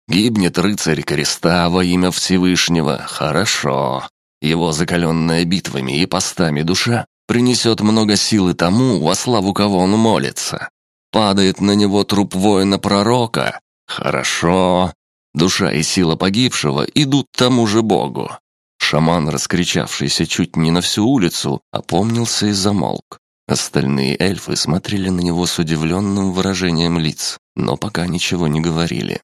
Гибнет рыцарь креста во имя Всевышнего, хорошо. Его закаленная битвами и постами душа принесет много силы тому, во славу кого он молится. Падает на него труп воина-пророка. Хорошо. Душа и сила погибшего идут тому же Богу. Шаман, раскричавшийся чуть не на всю улицу, опомнился и замолк. Остальные эльфы смотрели на него с удивленным выражением лиц, но пока ничего не говорили.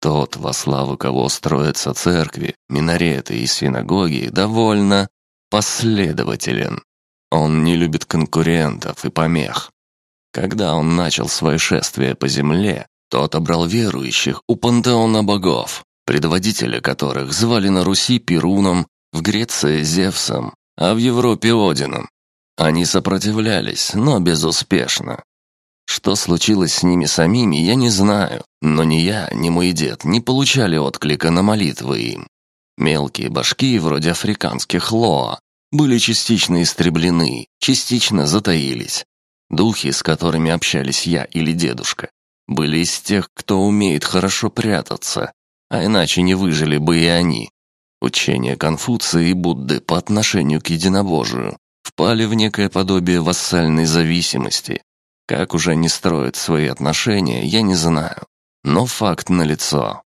Тот, во славу кого строятся церкви, минареты и синагоги, довольно последователен. Он не любит конкурентов и помех. Когда он начал свое шествие по земле, то отобрал верующих у пантеона богов, предводителя которых звали на Руси Перуном, в Греции Зевсом, а в Европе Одином. Они сопротивлялись, но безуспешно. Что случилось с ними самими, я не знаю, но ни я, ни мой дед не получали отклика на молитвы им. Мелкие башки, вроде африканских лоа, были частично истреблены, частично затаились. Духи, с которыми общались я или дедушка, были из тех, кто умеет хорошо прятаться, а иначе не выжили бы и они. Учения Конфуция и Будды по отношению к единобожию впали в некое подобие вассальной зависимости, как уже они строят свои отношения, я не знаю. Но факт налицо.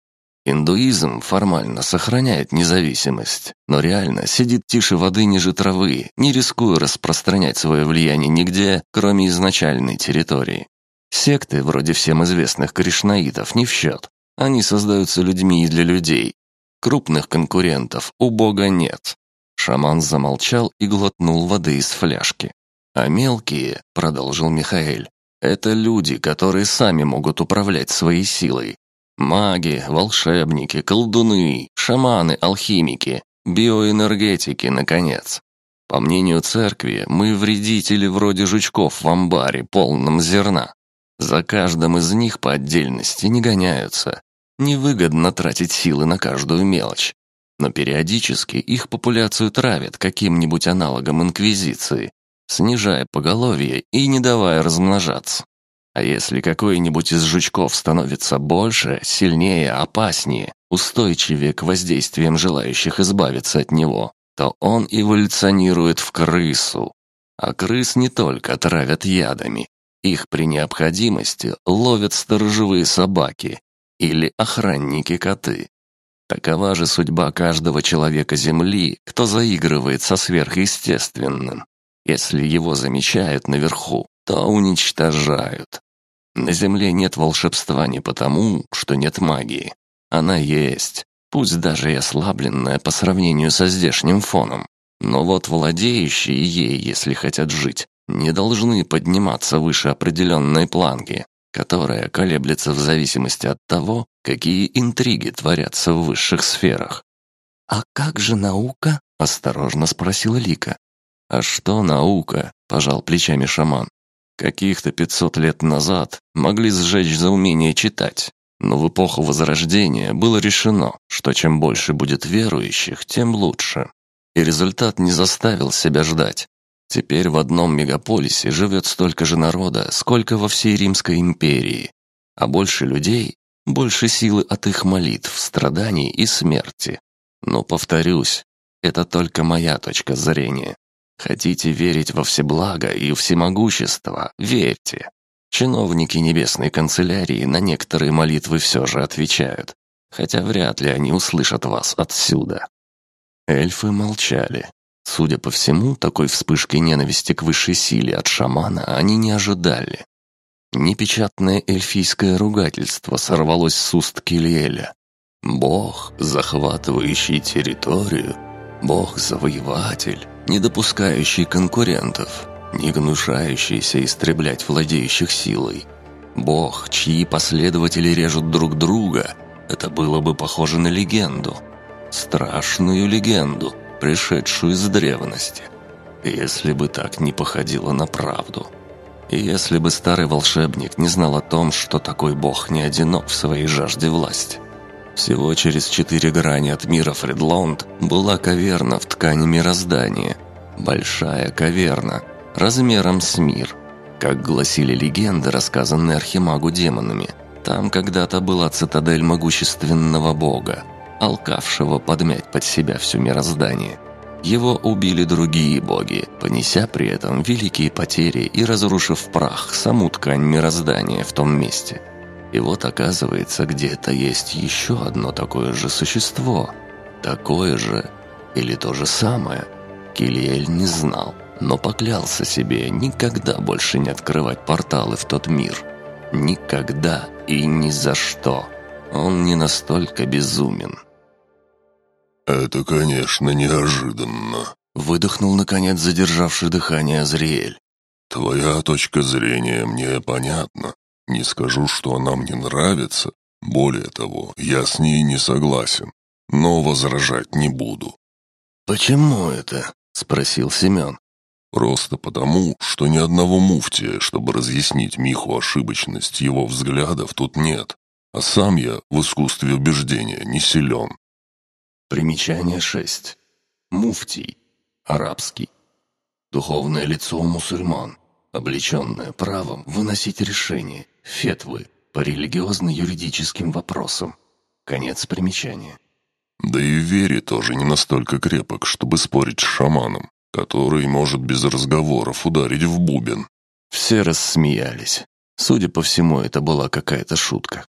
Индуизм формально сохраняет независимость, но реально сидит тише воды ниже травы, не рискуя распространять свое влияние нигде, кроме изначальной территории. Секты, вроде всем известных кришнаитов, не в счет. Они создаются людьми и для людей. Крупных конкурентов у бога нет. Шаман замолчал и глотнул воды из фляжки. А мелкие, продолжил Михаэль, это люди, которые сами могут управлять своей силой. Маги, волшебники, колдуны, шаманы, алхимики, биоэнергетики, наконец. По мнению церкви, мы вредители вроде жучков в амбаре, полном зерна. За каждым из них по отдельности не гоняются. Невыгодно тратить силы на каждую мелочь. Но периодически их популяцию травят каким-нибудь аналогом инквизиции, снижая поголовье и не давая размножаться. А если какой-нибудь из жучков становится больше, сильнее, опаснее, устойчивее к воздействиям желающих избавиться от него, то он эволюционирует в крысу. А крыс не только травят ядами, их при необходимости ловят сторожевые собаки или охранники-коты. Такова же судьба каждого человека Земли, кто заигрывает со сверхъестественным. Если его замечают наверху, то уничтожают. На Земле нет волшебства не потому, что нет магии. Она есть, пусть даже и ослабленная по сравнению со здешним фоном. Но вот владеющие ей, если хотят жить, не должны подниматься выше определенной планки. которая колеблется в зависимости от того, какие интриги творятся в высших сферах.
«А как же наука?»
— осторожно спросила Лика. «А что наука?» — пожал плечами шаман. «Каких-то пятьсот лет назад могли сжечь за умение читать, но в эпоху Возрождения было решено, что чем больше будет верующих, тем лучше. И результат не заставил себя ждать. Теперь в одном мегаполисе живет столько же народа, сколько во всей Римской империи. А больше людей, больше силы от их молитв, страданий и смерти. Но, повторюсь, это только моя точка зрения. Хотите верить во всеблаго и всемогущество – верьте. Чиновники небесной канцелярии на некоторые молитвы все же отвечают, хотя вряд ли они услышат вас отсюда. Эльфы молчали. Судя по всему, такой вспышкой ненависти к высшей силе от шамана они не ожидали. Непечатное эльфийское ругательство сорвалось с уст Килиэля. Бог, захватывающий территорию, Бог-завоеватель, не допускающий конкурентов, не гнушающийся истреблять владеющих силой. Бог, чьи последователи режут друг друга, это было бы похоже на легенду. Страшную легенду, пришедшую из древности. Если бы так не походило на правду. И если бы старый волшебник не знал о том, что такой бог не одинок в своей жажде власти. Всего через четыре грани от мира Фредлонд была каверна в ткани мироздания. Большая каверна, размером с мир. Как гласили легенды, рассказанные архимагу демонами, там когда-то была цитадель могущественного бога, алкавшего подмять под себя все мироздание. Его убили другие боги, понеся при этом великие потери и разрушив прах саму ткань мироздания в том месте – и вот оказывается, где-то есть еще одно такое же существо. Такое же или то же самое. Килиэль не знал, но поклялся себе никогда больше не открывать порталы в тот мир. Никогда и ни за что. Он не настолько безумен.
«Это, конечно, неожиданно», —
выдохнул, наконец, задержавший дыхание Азриэль.
«Твоя точка зрения мне понятна, не скажу, что она мне нравится. Более того, я с ней не согласен. Но возражать не буду.
«Почему это?» — спросил Семен.
«Просто потому, что ни одного муфтия, чтобы разъяснить Миху ошибочность его взглядов, тут нет. А сам я в искусстве убеждения не силен».
Примечание 6. Муфтий. Арабский. Духовное лицо мусульман, облеченное правом выносить решения фетвы по религиозно-юридическим вопросам. Конец примечания.
Да и в вере тоже не настолько крепок, чтобы спорить с шаманом, который может без разговоров ударить в бубен.
Все рассмеялись. Судя по всему, это была какая-то шутка.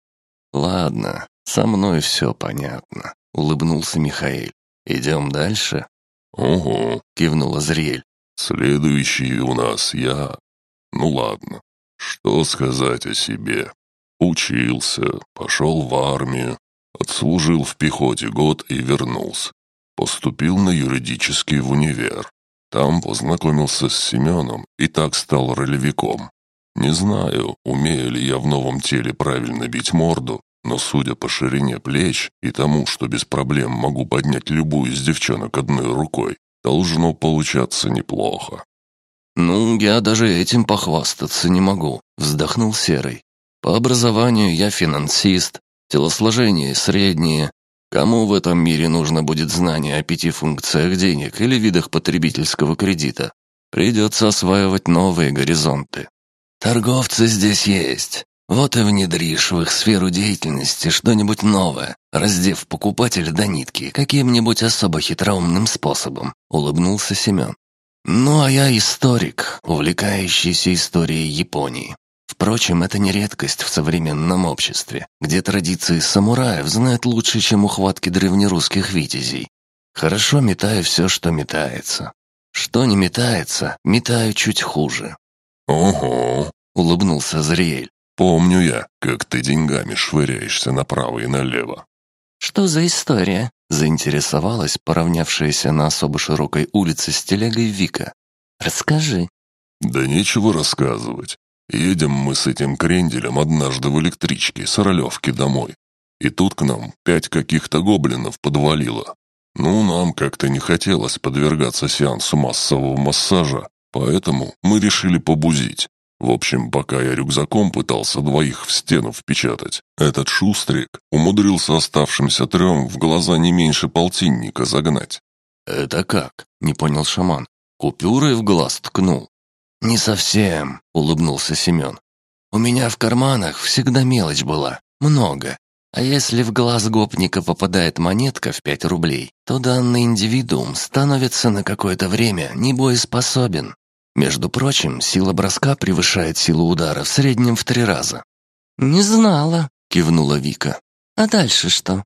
«Ладно, со мной все понятно», — улыбнулся Михаил. «Идем дальше?»
«Ого», —
кивнула Зриэль.
«Следующий у нас я... Ну ладно, что сказать о себе? Учился, пошел в армию, отслужил в пехоте год и вернулся. Поступил на юридический в универ. Там познакомился с Семеном и так стал ролевиком. Не знаю, умею ли я в новом теле правильно бить морду, но судя по ширине плеч и тому, что без проблем могу поднять любую из девчонок одной рукой, должно получаться неплохо.
«Ну, я даже этим похвастаться не могу», — вздохнул Серый. «По образованию я финансист, телосложение среднее. Кому в этом мире нужно будет знание о пяти функциях денег или видах потребительского кредита? Придется осваивать новые горизонты. Торговцы здесь есть. Вот и внедришь в их сферу деятельности что-нибудь новое, раздев покупателя до нитки каким-нибудь особо хитроумным способом», — улыбнулся Семен. Ну, а я историк, увлекающийся историей Японии. Впрочем, это не редкость в современном обществе, где традиции самураев знают лучше, чем ухватки древнерусских витязей. Хорошо метаю все, что метается. Что не метается, метаю чуть хуже.
«Ого!»
— улыбнулся Зриэль.
«Помню я, как ты деньгами швыряешься направо и налево».
«Что за история?»
Заинтересовалась поравнявшаяся на особо широкой улице с телегой Вика.
«Расскажи».
«Да нечего рассказывать. Едем мы с этим кренделем однажды в электричке с Ролевки домой. И тут к нам пять каких-то гоблинов подвалило. Ну, нам как-то не хотелось подвергаться сеансу массового массажа, поэтому мы решили побузить. В общем, пока я рюкзаком пытался двоих в стену впечатать, этот шустрик умудрился оставшимся трем в глаза не меньше полтинника загнать.
«Это как?» — не понял шаман. «Купюрой в глаз ткнул?» «Не совсем», — улыбнулся Семен. «У меня в карманах всегда мелочь была, много. А если в глаз гопника попадает монетка в пять рублей, то данный индивидуум становится на какое-то время небоеспособен. Между прочим, сила броска превышает силу удара в среднем в три раза.
«Не знала», —
кивнула Вика.
«А дальше что?»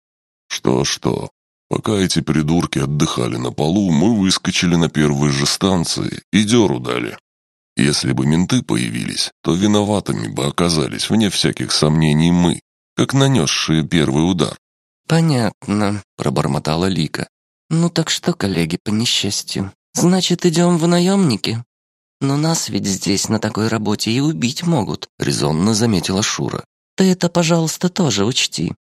«Что-что? Пока эти придурки отдыхали на полу, мы выскочили на первой же станции и дёру дали. Если бы менты появились, то виноватыми бы оказались, вне всяких сомнений, мы, как нанесшие первый удар.
«Понятно», — пробормотала Лика. «Ну так что, коллеги, по несчастью? Значит, идем в наемники?» «Но нас ведь здесь на такой работе и убить могут», — резонно заметила Шура. «Ты это, пожалуйста, тоже учти».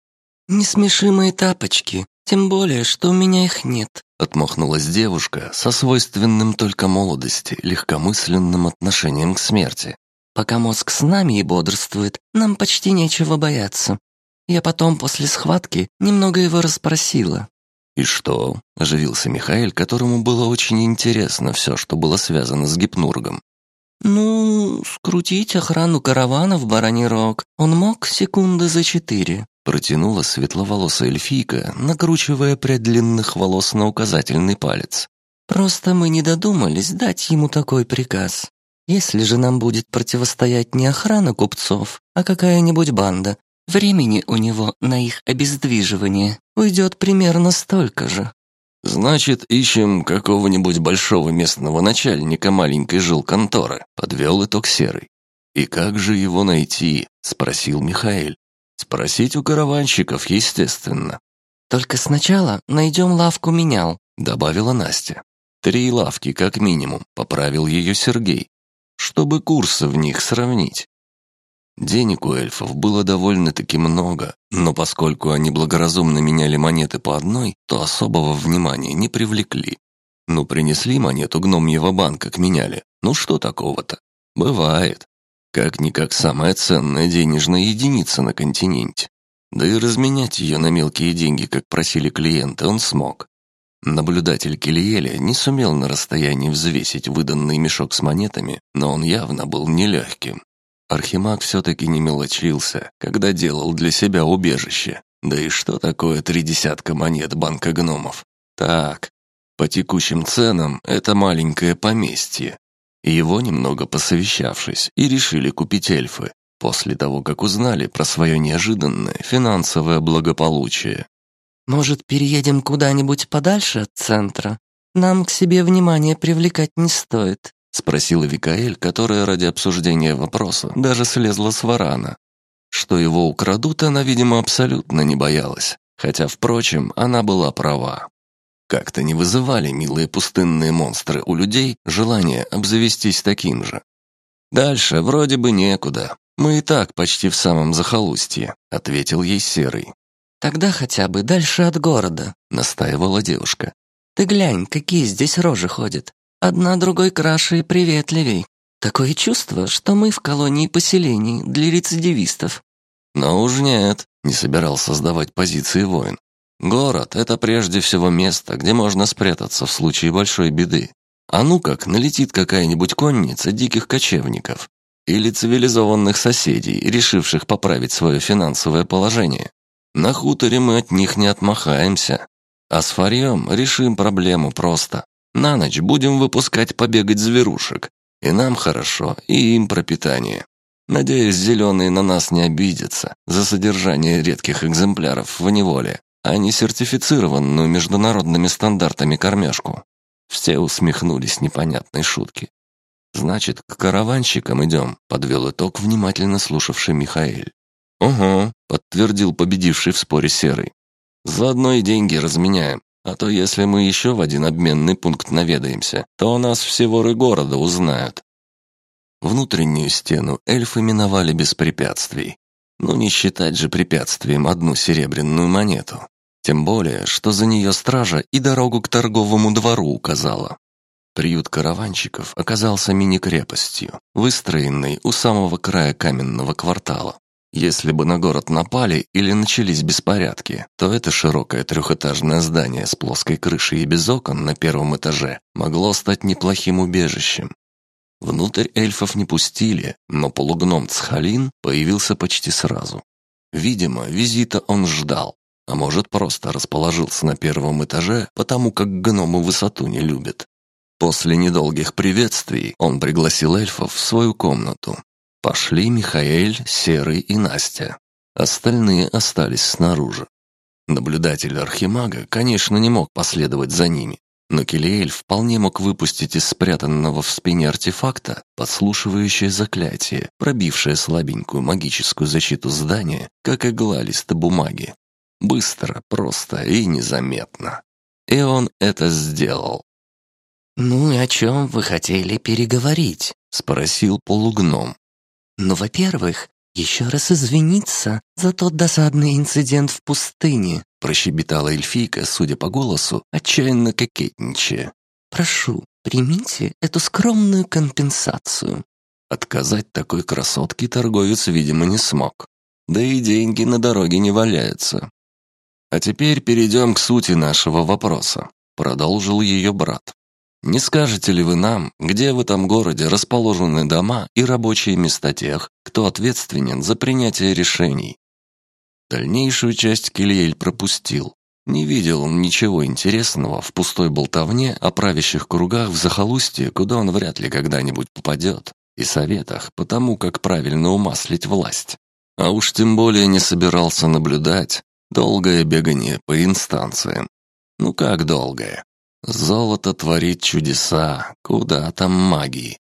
«Не смеши мои тапочки, тем более, что у меня их нет», —
отмахнулась девушка со свойственным только молодости, легкомысленным отношением к смерти.
«Пока мозг с нами и бодрствует, нам почти нечего бояться. Я потом после схватки немного его расспросила.
«И что?» – оживился Михаил, которому было очень интересно все, что было связано с гипнургом.
«Ну, скрутить охрану каравана в Бараний Рог он мог секунды за четыре»,
протянула светловолосая эльфийка, накручивая прядь длинных волос на указательный палец.
«Просто мы не додумались дать ему такой приказ. Если же нам будет противостоять не охрана купцов, а какая-нибудь банда, Времени у него на их обездвиживание уйдет примерно столько же.
«Значит, ищем какого-нибудь большого местного начальника маленькой жилконторы», — подвел итог Серый. «И как же его найти?» — спросил Михаил. «Спросить у караванщиков, естественно».
«Только сначала найдем лавку менял», —
добавила Настя. «Три лавки, как минимум», — поправил ее Сергей. «Чтобы курсы в них сравнить». Денег у эльфов было довольно-таки много, но поскольку они благоразумно меняли монеты по одной, то особого внимания не привлекли. Ну, принесли монету гномьего банка к меняли. Ну что такого-то? Бывает. Как-никак самая ценная денежная единица на континенте. Да и разменять ее на мелкие деньги, как просили клиенты, он смог. Наблюдатель Килиеля не сумел на расстоянии взвесить выданный мешок с монетами, но он явно был нелегким. Архимаг все-таки не мелочился, когда делал для себя убежище. Да и что такое три десятка монет банка гномов? Так, по текущим ценам это маленькое поместье. Его немного посовещавшись, и решили купить эльфы, после того, как узнали про свое неожиданное финансовое благополучие.
«Может, переедем куда-нибудь подальше от центра? Нам к себе внимание привлекать не стоит»,
Спросила Викаэль, которая ради обсуждения вопроса даже слезла с варана. Что его украдут, она, видимо, абсолютно не боялась. Хотя, впрочем, она была права. Как-то не вызывали милые пустынные монстры у людей желание обзавестись таким же. «Дальше вроде бы некуда. Мы и так почти в самом захолустье», — ответил ей Серый.
«Тогда хотя бы дальше от города», — настаивала девушка. «Ты глянь, какие здесь рожи ходят. Одна другой краше и приветливей. Такое чувство, что мы в колонии поселений для рецидивистов.
Но уж нет, не собирался создавать позиции воин. Город — это прежде всего место, где можно спрятаться в случае большой беды. А ну как, налетит какая-нибудь конница диких кочевников или цивилизованных соседей, решивших поправить свое финансовое положение. На хуторе мы от них не отмахаемся. А с Фарьем решим проблему просто. На ночь будем выпускать побегать зверушек. И нам хорошо, и им пропитание. Надеюсь, зеленые на нас не обидятся за содержание редких экземпляров в неволе, а не сертифицированную международными стандартами кормежку. Все усмехнулись непонятной шутки. «Значит, к караванщикам идем», — подвел итог внимательно слушавший Михаил. «Угу», — подтвердил победивший в споре Серый. «Заодно и деньги разменяем. А то если мы еще в один обменный пункт наведаемся, то у нас все воры города узнают. Внутреннюю стену эльфы миновали без препятствий. Ну не считать же препятствием одну серебряную монету. Тем более, что за нее стража и дорогу к торговому двору указала. Приют караванщиков оказался мини-крепостью, выстроенной у самого края каменного квартала. Если бы на город напали или начались беспорядки, то это широкое трехэтажное здание с плоской крышей и без окон на первом этаже могло стать неплохим убежищем. Внутрь эльфов не пустили, но полугном Цхалин появился почти сразу. Видимо, визита он ждал, а может просто расположился на первом этаже, потому как гномы высоту не любят. После недолгих приветствий он пригласил эльфов в свою комнату, Пошли Михаэль, Серый и Настя. Остальные остались снаружи. Наблюдатель Архимага, конечно, не мог последовать за ними, но Келиэль вполне мог выпустить из спрятанного в спине артефакта подслушивающее заклятие, пробившее слабенькую магическую защиту здания, как игла листа бумаги. Быстро, просто и незаметно. И он это сделал.
«Ну и о чем вы хотели переговорить?» — спросил полугном. Ну, во-первых, еще раз извиниться за тот досадный инцидент в пустыне,
прощебетала эльфийка, судя по голосу, отчаянно кокетничая.
Прошу, примите эту скромную компенсацию.
Отказать такой красотке торговец, видимо, не смог. Да и деньги на дороге не валяются. А теперь перейдем к сути нашего вопроса, продолжил ее брат. Не скажете ли вы нам, где в этом городе расположены дома и рабочие места тех, кто ответственен за принятие решений? Дальнейшую часть Кильель пропустил. Не видел он ничего интересного в пустой болтовне о правящих кругах в захолустье, куда он вряд ли когда-нибудь попадет, и советах по тому, как правильно умаслить власть. А уж тем более не собирался наблюдать долгое бегание по инстанциям. Ну как долгое? Золото творит чудеса, куда там магии.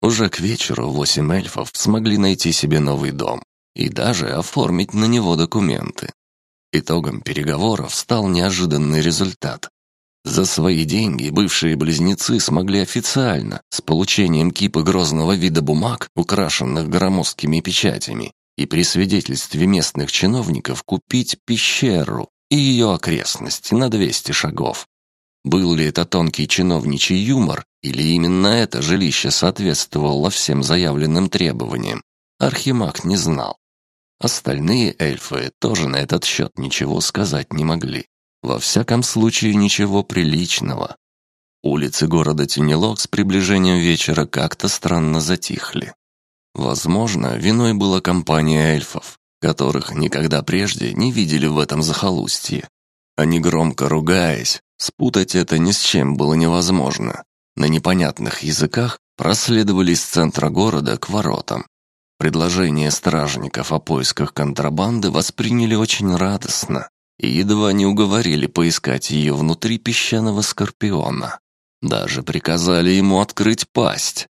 Уже к вечеру восемь эльфов смогли найти себе новый дом и даже оформить на него документы. Итогом переговоров стал неожиданный результат. За свои деньги бывшие близнецы смогли официально, с получением кипа грозного вида бумаг, украшенных громоздкими печатями, и при свидетельстве местных чиновников купить пещеру и ее окрестности на 200 шагов. Был ли это тонкий чиновничий юмор, или именно это жилище соответствовало всем заявленным требованиям, Архимаг не знал. Остальные эльфы тоже на этот счет ничего сказать не могли. Во всяком случае, ничего приличного. Улицы города Тенелок с приближением вечера как-то странно затихли. Возможно, виной была компания эльфов, которых никогда прежде не видели в этом захолустье. Они громко ругаясь, Спутать это ни с чем было невозможно. На непонятных языках проследовали из центра города к воротам. Предложение стражников о поисках контрабанды восприняли очень радостно и едва не уговорили поискать ее внутри песчаного скорпиона. Даже приказали ему открыть пасть.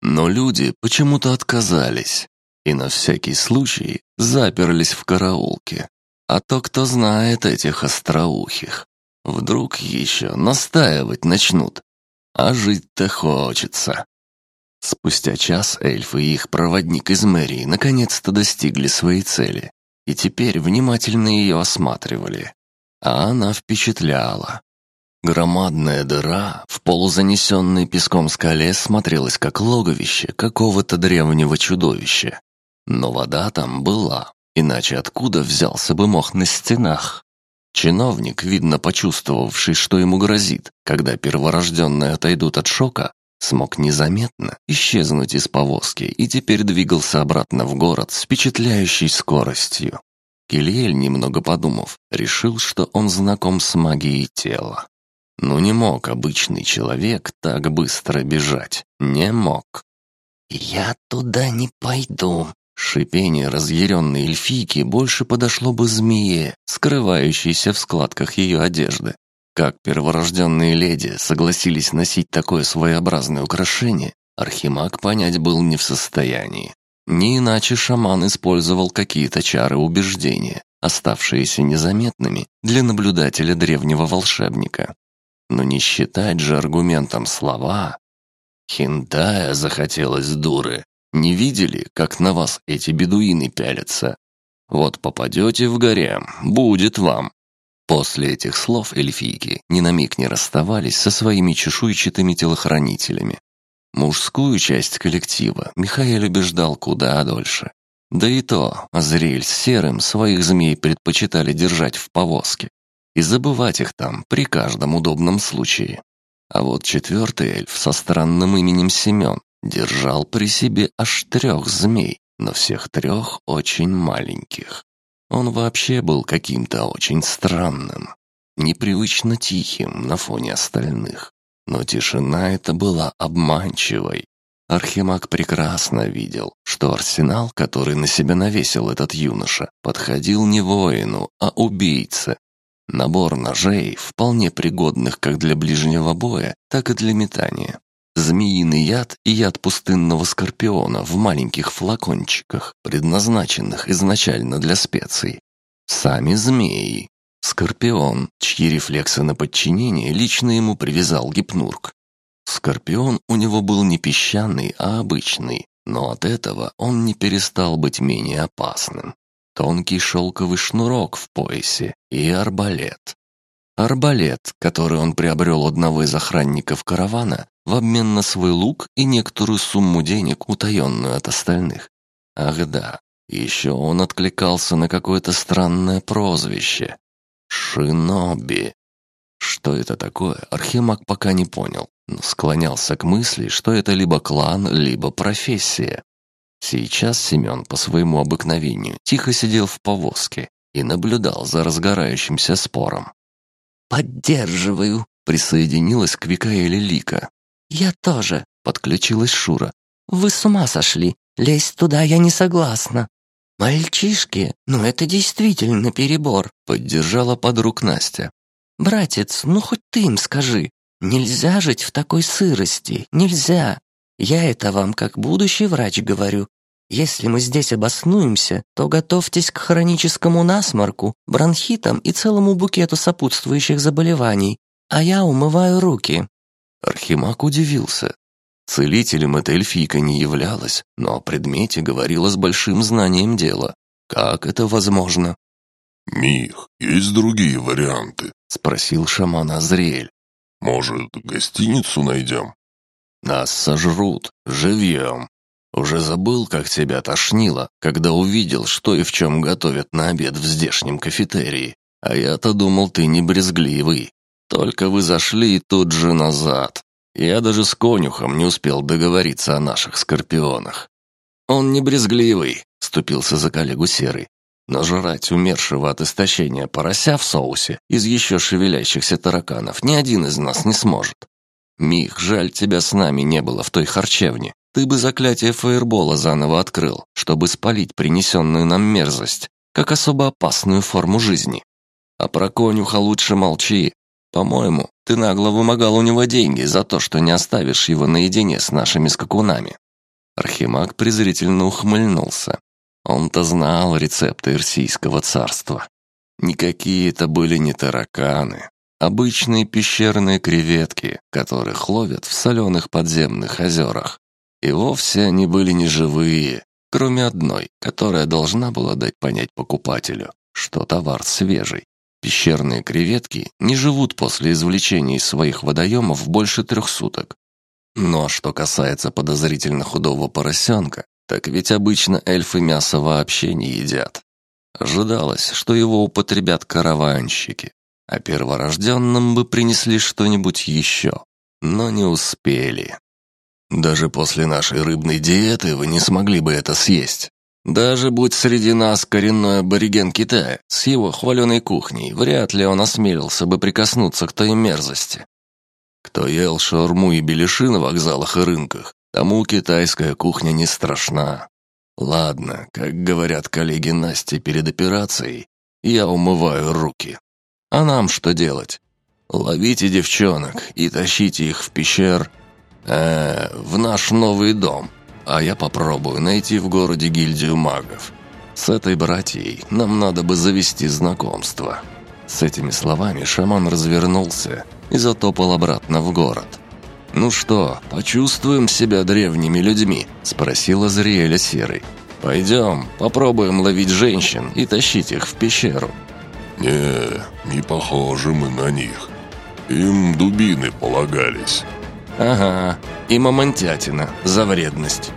Но люди почему-то отказались и на всякий случай заперлись в караулке. А то кто знает этих остроухих. Вдруг еще настаивать начнут. А жить-то хочется. Спустя час эльфы и их проводник из мэрии наконец-то достигли своей цели и теперь внимательно ее осматривали. А она впечатляла. Громадная дыра в полузанесенной песком скале смотрелась как логовище какого-то древнего чудовища. Но вода там была, иначе откуда взялся бы мох на стенах? Чиновник, видно почувствовавший, что ему грозит, когда перворожденные отойдут от шока, смог незаметно исчезнуть из повозки и теперь двигался обратно в город с впечатляющей скоростью. Кильель, немного подумав, решил, что он знаком с магией тела. Но не мог обычный человек так быстро бежать. Не мог.
«Я туда не пойду»,
Шипение разъяренной эльфийки больше подошло бы змее, скрывающейся в складках ее одежды. Как перворожденные леди согласились носить такое своеобразное украшение, Архимаг понять был не в состоянии. Не иначе шаман использовал какие-то чары убеждения, оставшиеся незаметными для наблюдателя древнего волшебника. Но не считать же аргументом слова. Хинтая захотелось дуры, Не видели, как на вас эти бедуины пялятся? Вот попадете в гарем, будет вам». После этих слов эльфийки ни на миг не расставались со своими чешуйчатыми телохранителями. Мужскую часть коллектива Михаил убеждал куда дольше. Да и то, Азриэль с Серым своих змей предпочитали держать в повозке и забывать их там при каждом удобном случае. А вот четвертый эльф со странным именем Семен держал при себе аж трех змей, но всех трех очень маленьких. Он вообще был каким-то очень странным, непривычно тихим на фоне остальных. Но тишина эта была обманчивой. Архимаг прекрасно видел, что арсенал, который на себя навесил этот юноша, подходил не воину, а убийце. Набор ножей, вполне пригодных как для ближнего боя, так и для метания. Змеиный яд и яд пустынного скорпиона в маленьких флакончиках, предназначенных изначально для специй. Сами змеи. Скорпион, чьи рефлексы на подчинение лично ему привязал гипнург. Скорпион у него был не песчаный, а обычный, но от этого он не перестал быть менее опасным. Тонкий шелковый шнурок в поясе и арбалет. Арбалет, который он приобрел одного из охранников каравана в обмен на свой лук и некоторую сумму денег, утаенную от остальных. Ах да, еще он откликался на какое-то странное прозвище. Шиноби. Что это такое, Архимаг пока не понял, но склонялся к мысли, что это либо клан, либо профессия. Сейчас Семен по своему обыкновению тихо сидел в повозке и наблюдал за разгорающимся спором.
«Поддерживаю», —
присоединилась к Викаэле Лика.
«Я тоже», —
подключилась Шура.
«Вы с ума сошли. Лезть туда я не согласна». «Мальчишки, ну это действительно перебор», —
поддержала подруг Настя.
«Братец, ну хоть ты им скажи. Нельзя жить в такой сырости, нельзя. Я это вам как будущий врач говорю. Если мы здесь обоснуемся, то готовьтесь к хроническому насморку, бронхитам и целому букету сопутствующих заболеваний. А я умываю руки».
Архимаг удивился. Целителем эта эльфийка не являлась, но о предмете говорила с большим знанием дела. Как это возможно?
«Мих, есть другие варианты?»
— спросил шаман Азриэль.
«Может, гостиницу найдем?»
«Нас сожрут, живьем. Уже забыл, как тебя тошнило, когда увидел, что и в чем готовят на обед в здешнем кафетерии. А я-то думал, ты не брезгливый. Только вы зашли и тут же назад. Я даже с конюхом не успел договориться о наших скорпионах. Он не брезгливый, ступился за коллегу Серый. Но жрать умершего от истощения порося в соусе из еще шевелящихся тараканов ни один из нас не сможет. Мих, жаль, тебя с нами не было в той харчевне. Ты бы заклятие фаербола заново открыл, чтобы спалить принесенную нам мерзость, как особо опасную форму жизни. А про конюха лучше молчи. По-моему, ты нагло вымогал у него деньги за то, что не оставишь его наедине с нашими скакунами. Архимаг презрительно ухмыльнулся. Он-то знал рецепты Ирсийского царства. Никакие это были не тараканы. Обычные пещерные креветки, которых ловят в соленых подземных озерах. И вовсе они были не живые, кроме одной, которая должна была дать понять покупателю, что товар свежий. Пещерные креветки не живут после извлечения из своих водоемов больше трех суток. Но что касается подозрительно худого поросенка, так ведь обычно эльфы мясо вообще не едят. Ожидалось, что его употребят караванщики, а перворожденным бы принесли что-нибудь еще, но не успели. Даже после нашей рыбной диеты вы не смогли бы это съесть. Даже будь среди нас коренной абориген Китая с его хваленой кухней, вряд ли он осмелился бы прикоснуться к той мерзости. Кто ел шаурму и беляши на вокзалах и рынках, тому китайская кухня не страшна. Ладно, как говорят коллеги Насти перед операцией, я умываю руки. А нам что делать? Ловите девчонок и тащите их в пещер э, в наш новый дом, а я попробую найти в городе гильдию магов. С этой братьей нам надо бы завести знакомство». С этими словами шаман развернулся и затопал обратно в город. «Ну что, почувствуем себя древними людьми?» – спросила Зриэля Серый. «Пойдем, попробуем ловить женщин и тащить их в пещеру».
«Не, не похожи мы на них. Им дубины полагались».
«Ага, и мамонтятина за вредность».